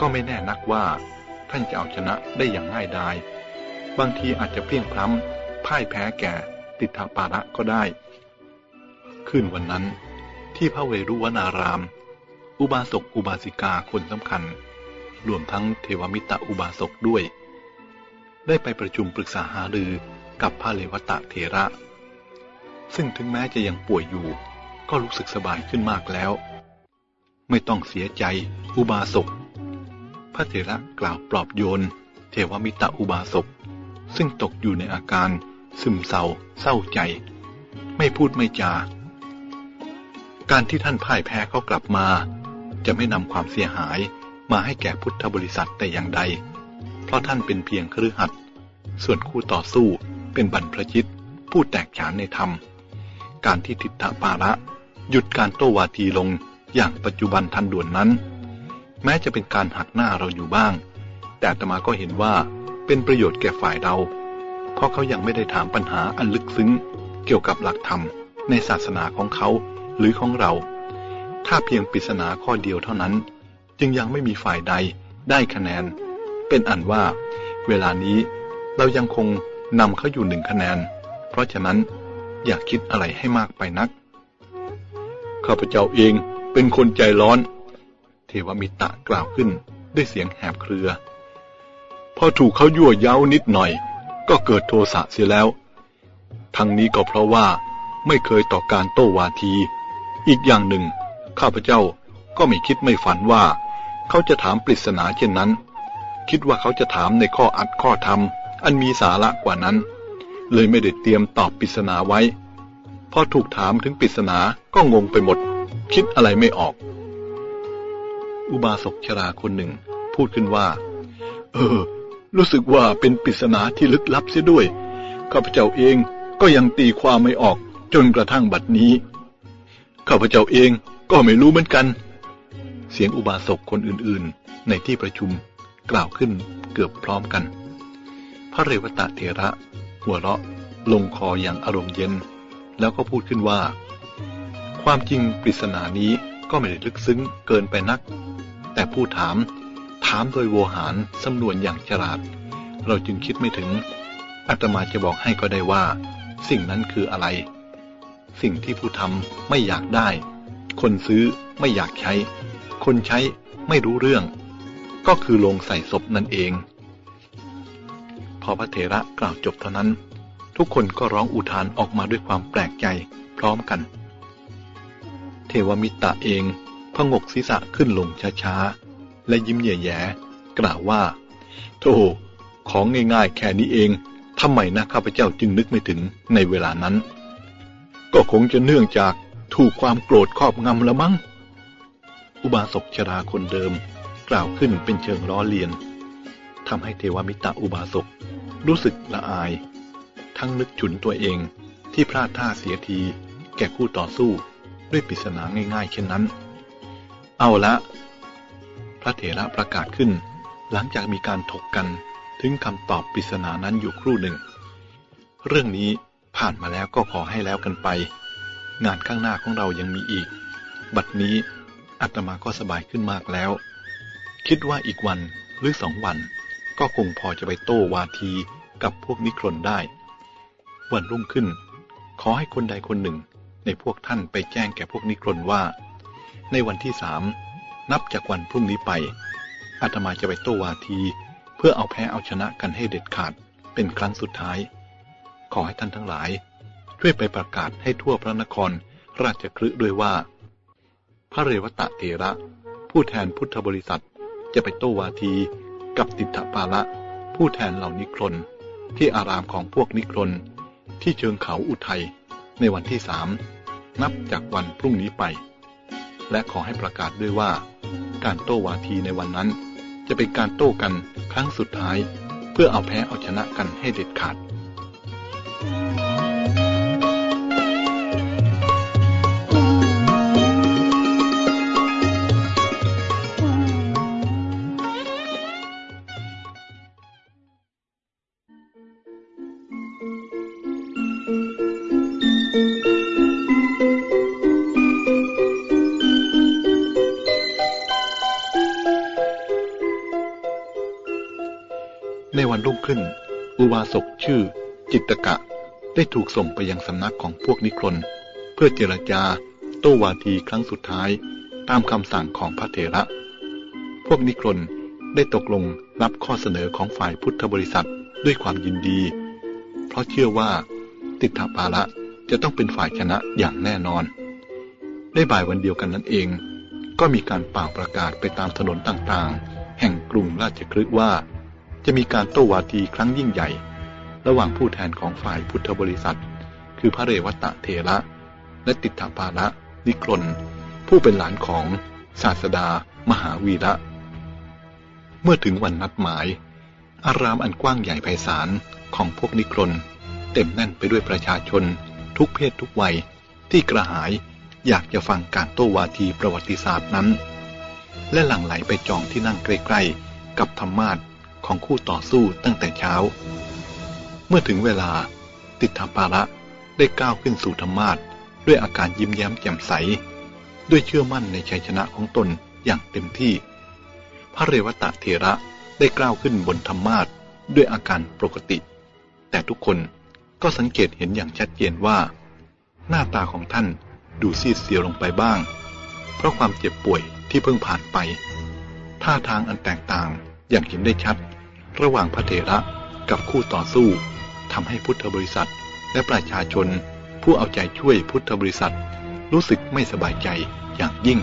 Speaker 2: ก็ไม่แน่นักว่า ท่านจะเอาชนะได้อย่างง่ายดาย บางทีอาจจะเพียงพล้ำพ่ายแพ้แก่ติถาปาระก็ได้คืนวันนั้น ที่พระเวรุวนาราม อุบาสกอุบาสิกาคนสำคัญ รวมทั้งเทวมิตรอุบาสกด้วย ได้ไปประชุมปรึกษาหารือกับพระเลวตะเถระ ซึ่งถึงแม้จะยังป่วยอยู่ ก็รู้สึกสบายขึ้นมากแล้ว ไม่ต้องเสียใจอุบาสก พระเถระกล่าวปลอบโยน เทวมิตรอุบาสกซึ่งตกอยู่ในอาการ ซึมเศร้า เศร้าใจ ไม่พูดไม่จา การที่ท่านพ่ายแพ้เขากลับมา จะไม่นำความเสียหายมาให้แก่พุทธบริษัทแต่อย่างใด เพราะท่านเป็นเพียงครือขัดส่วนคู่ต่อสู้เป็นบรรพชิต ผู้แตกฉานในธรรม การที่ทิฏฐปาระ หยุดการโต้วาทีลงอย่างปัจจุบันทันด่วนนั้น แม้จะเป็นการหักหน้าเราอยู่บ้าง แต่อาตมาก็เห็นว่าเป็นประโยชน์แก่ฝ่ายเรา เพราะเขายังไม่ได้ถามปัญหาอันลึกซึ้ง เกี่ยวกับหลักธรรม ในศาสนาของเขาหรือของเรา ถ้าเพียงปริศนาข้อเดียวเท่านั้น จึงยังไม่มีฝ่ายใดได้คะแนน เป็นอันว่า เวลานี้เรายังคงนำเขาอยู่หนึ่งคะแนน เพราะฉะนั้นอย่าคิดอะไรให้มากไปนัก ข้าพเจ้าเองเป็นคนใจร้อน เทวมิตะกล่าวขึ้นด้วยเสียงแหบเครือ พอถูกเขายั่วเย้านิดหน่อย ก็เกิดโทสะเสียแล้ว ทั้งนี้ก็เพราะว่าไม่เคยต่อการโต้วาที อีกอย่างหนึ่ง ข้าพเจ้าก็ไม่คิดไม่ฝันว่า เขาจะถามปริศนาเช่นนั้น คิดว่าเขาจะถามในข้ออัดข้อธรรม อันมีสาระกว่านั้น เลยไม่ได้เตรียมตอบปริศนาไว้ พอถูกถามถึงปริศนาก็งงไปหมด คิดอะไรไม่ออก อุบาสกชราคนหนึ่ง พูดขึ้นว่า เออ รู้สึกว่าเป็นปริศนาที่ลึกลับเสียด้วย ข้าพเจ้าเองก็ยังตีความไม่ออกจนกระทั่งบัดนี้ ข้าพเจ้าเองก็ไม่รู้เหมือนกัน เสียงอุบาสกคนอื่นๆ ในที่ประชุมกล่าวขึ้นเกือบพร้อมกัน พระเรวตะเถระ หัวเราะลงคออย่างอารมณ์เย็น แล้วก็พูดขึ้นว่า ความจริงปริศนานี้ก็ไม่ได้ลึกซึ้งเกินไปนัก แต่ผู้ถาม ถามโดยโวหารสำนวนอย่างฉลาด เราจึงคิดไม่ถึงอาตมาจะบอกให้ก็ได้ว่า สิ่งนั้นคืออะไร สิ่งที่ผู้ทำไม่อยากได้ คนซื้อไม่อยากใช้ คนใช้ไม่รู้เรื่อง ก็คือลงใส่ศพนั่นเอง พอพระเถระกล่าวจบเท่านั้น ทุกคนก็ร้องอุทานออกมาด้วยความแปลกใจพร้อมกัน เทวมิตรเอง พงกศีรษะขึ้นลงช้าๆ และยิ้มแย่ๆ กล่าวว่า โธ่ของง่ายๆ แค่นี้เองทำไมนะข้าพเจ้าจึงนึกไม่ถึงในเวลานั้น ก็คงจะเนื่องจากถูกความโกรธครอบงำละมั้ง อุบาสกชราคนเดิม กล่าวขึ้นเป็นเชิงล้อเลียนทำให้เทวมิตรอุบาสกรู้สึกละอาย ทั้งนึกฉุนตัวเองที่พลาดท่าเสียทีแก่คู่ต่อสู้ด้วยปริศนาง่ายๆ เช่นนั้น เอาละ พระเถระประกาศขึ้น หลังจากมีการถกกันถึงคำตอบปริศนานั้นอยู่ครู่หนึ่ง เรื่องนี้ผ่านมาแล้วก็ขอให้แล้วกันไป งานข้างหน้าของเรายังมีอีก บัดนี้อาตมาก็สบายขึ้นมากแล้ว คิดว่าอีกวันหรือสองวัน ก็คงพอจะไปโต้วาทีกับพวกนิครนได้ วันรุ่งขึ้น ขอให้คนใดคนหนึ่งในพวกท่านไปแจ้งแก่พวกนิครนว่า ในวันที่สามนับจากวันพรุ่งนี้ไป อาตมาจะไปโต้วาที เพื่อเอาแพ้เอาชนะกันให้เด็ดขาดเป็นครั้งสุดท้าย ขอให้ท่านทั้งหลาย ช่วยไปประกาศให้ทั่วพระนครราชคฤห์ด้วยว่า พระเรวตะเถระ ผู้แทนพุทธบริษัทจะไปโตวาทีกับติถปาละ ผู้แทนเหล่านิครนที่อารามของพวกนิครนที่เชิงเขาอุทัยในวันที่สามนับจากวันพรุ่งนี้ไป และขอให้ประกาศด้วยว่า การโต้วาทีในวันนั้น จะเป็นการโต้กันครั้งสุดท้าย เพื่อเอาแพ้เอาชนะกันให้เด็ดขาดขึ้น ชื่อ จิตตกะ ได้ถูกส่งไปยังสำนักของพวกนิครนเพื่อเจรจา โต้วาทีครั้งสุดท้าย ตามคำสั่งของพระเถระ พวกนิครนได้ตกลงรับข้อเสนอของฝ่ายพุทธบริษัทด้วยความยินดี เพราะเชื่อว่า ติถาปาละจะต้องเป็นฝ่ายชนะอย่างแน่นอน ได้บ่ายวันเดียวกันนั้นเอง ก็มีการเป่าประกาศไปตามถนนต่างๆ แห่งกรุงราชคฤห์ว่า จะมีการโต้วาทีครั้งยิ่งใหญ่ ระหว่างผู้แทนของฝ่ายพุทธบริษัท คือพระเรวัตะเทระ และติถาปาละนิครนผู้เป็นหลานของศาสดา มหาวีระ เมื่อถึงวันนัดหมาย อารามอันกว้างใหญ่ไพศาลของพวกนิครนเต็มแน่นไปด้วยประชาชน ทุกเพศทุกวัยที่กระหายอยากจะฟังการโต้วาทีประวัติศาสตร์นั้น และหลั่งไหลไปจองที่นั่งใกล้ๆ กับธรรมาทของคู่ต่อสู้ตั้งแต่เช้า มื่อถึงเวลาติถาปาระได้ก้าวขึ้นสู่ธรรมาทด้วยอาการยิ้มแย้มแจ่มใส ด้วยเชื่อมั่นในชัยชนะของตนอย่างเต็มที่ พระเรวตะเถระได้ก้าวขึ้นบนธรรมาทด้วยอาการปกติ แต่ทุกคนก็สังเกตเห็นอย่างชัดเจนว่า หน้าตาของท่านดูซีดเซียวลงไปบ้าง เพราะความเจ็บป่วยที่เพิ่งผ่านไป ท่าทางอันแตกต่างอย่างเห็นได้ชัด ระหว่างพระเถระกับคู่ต่อสู้ ทำให้พุทธบริษัท และประชาชน ผู้เอาใจช่วยพุทธบริษัท รู้สึกไม่สบายใจอย่างยิ่ง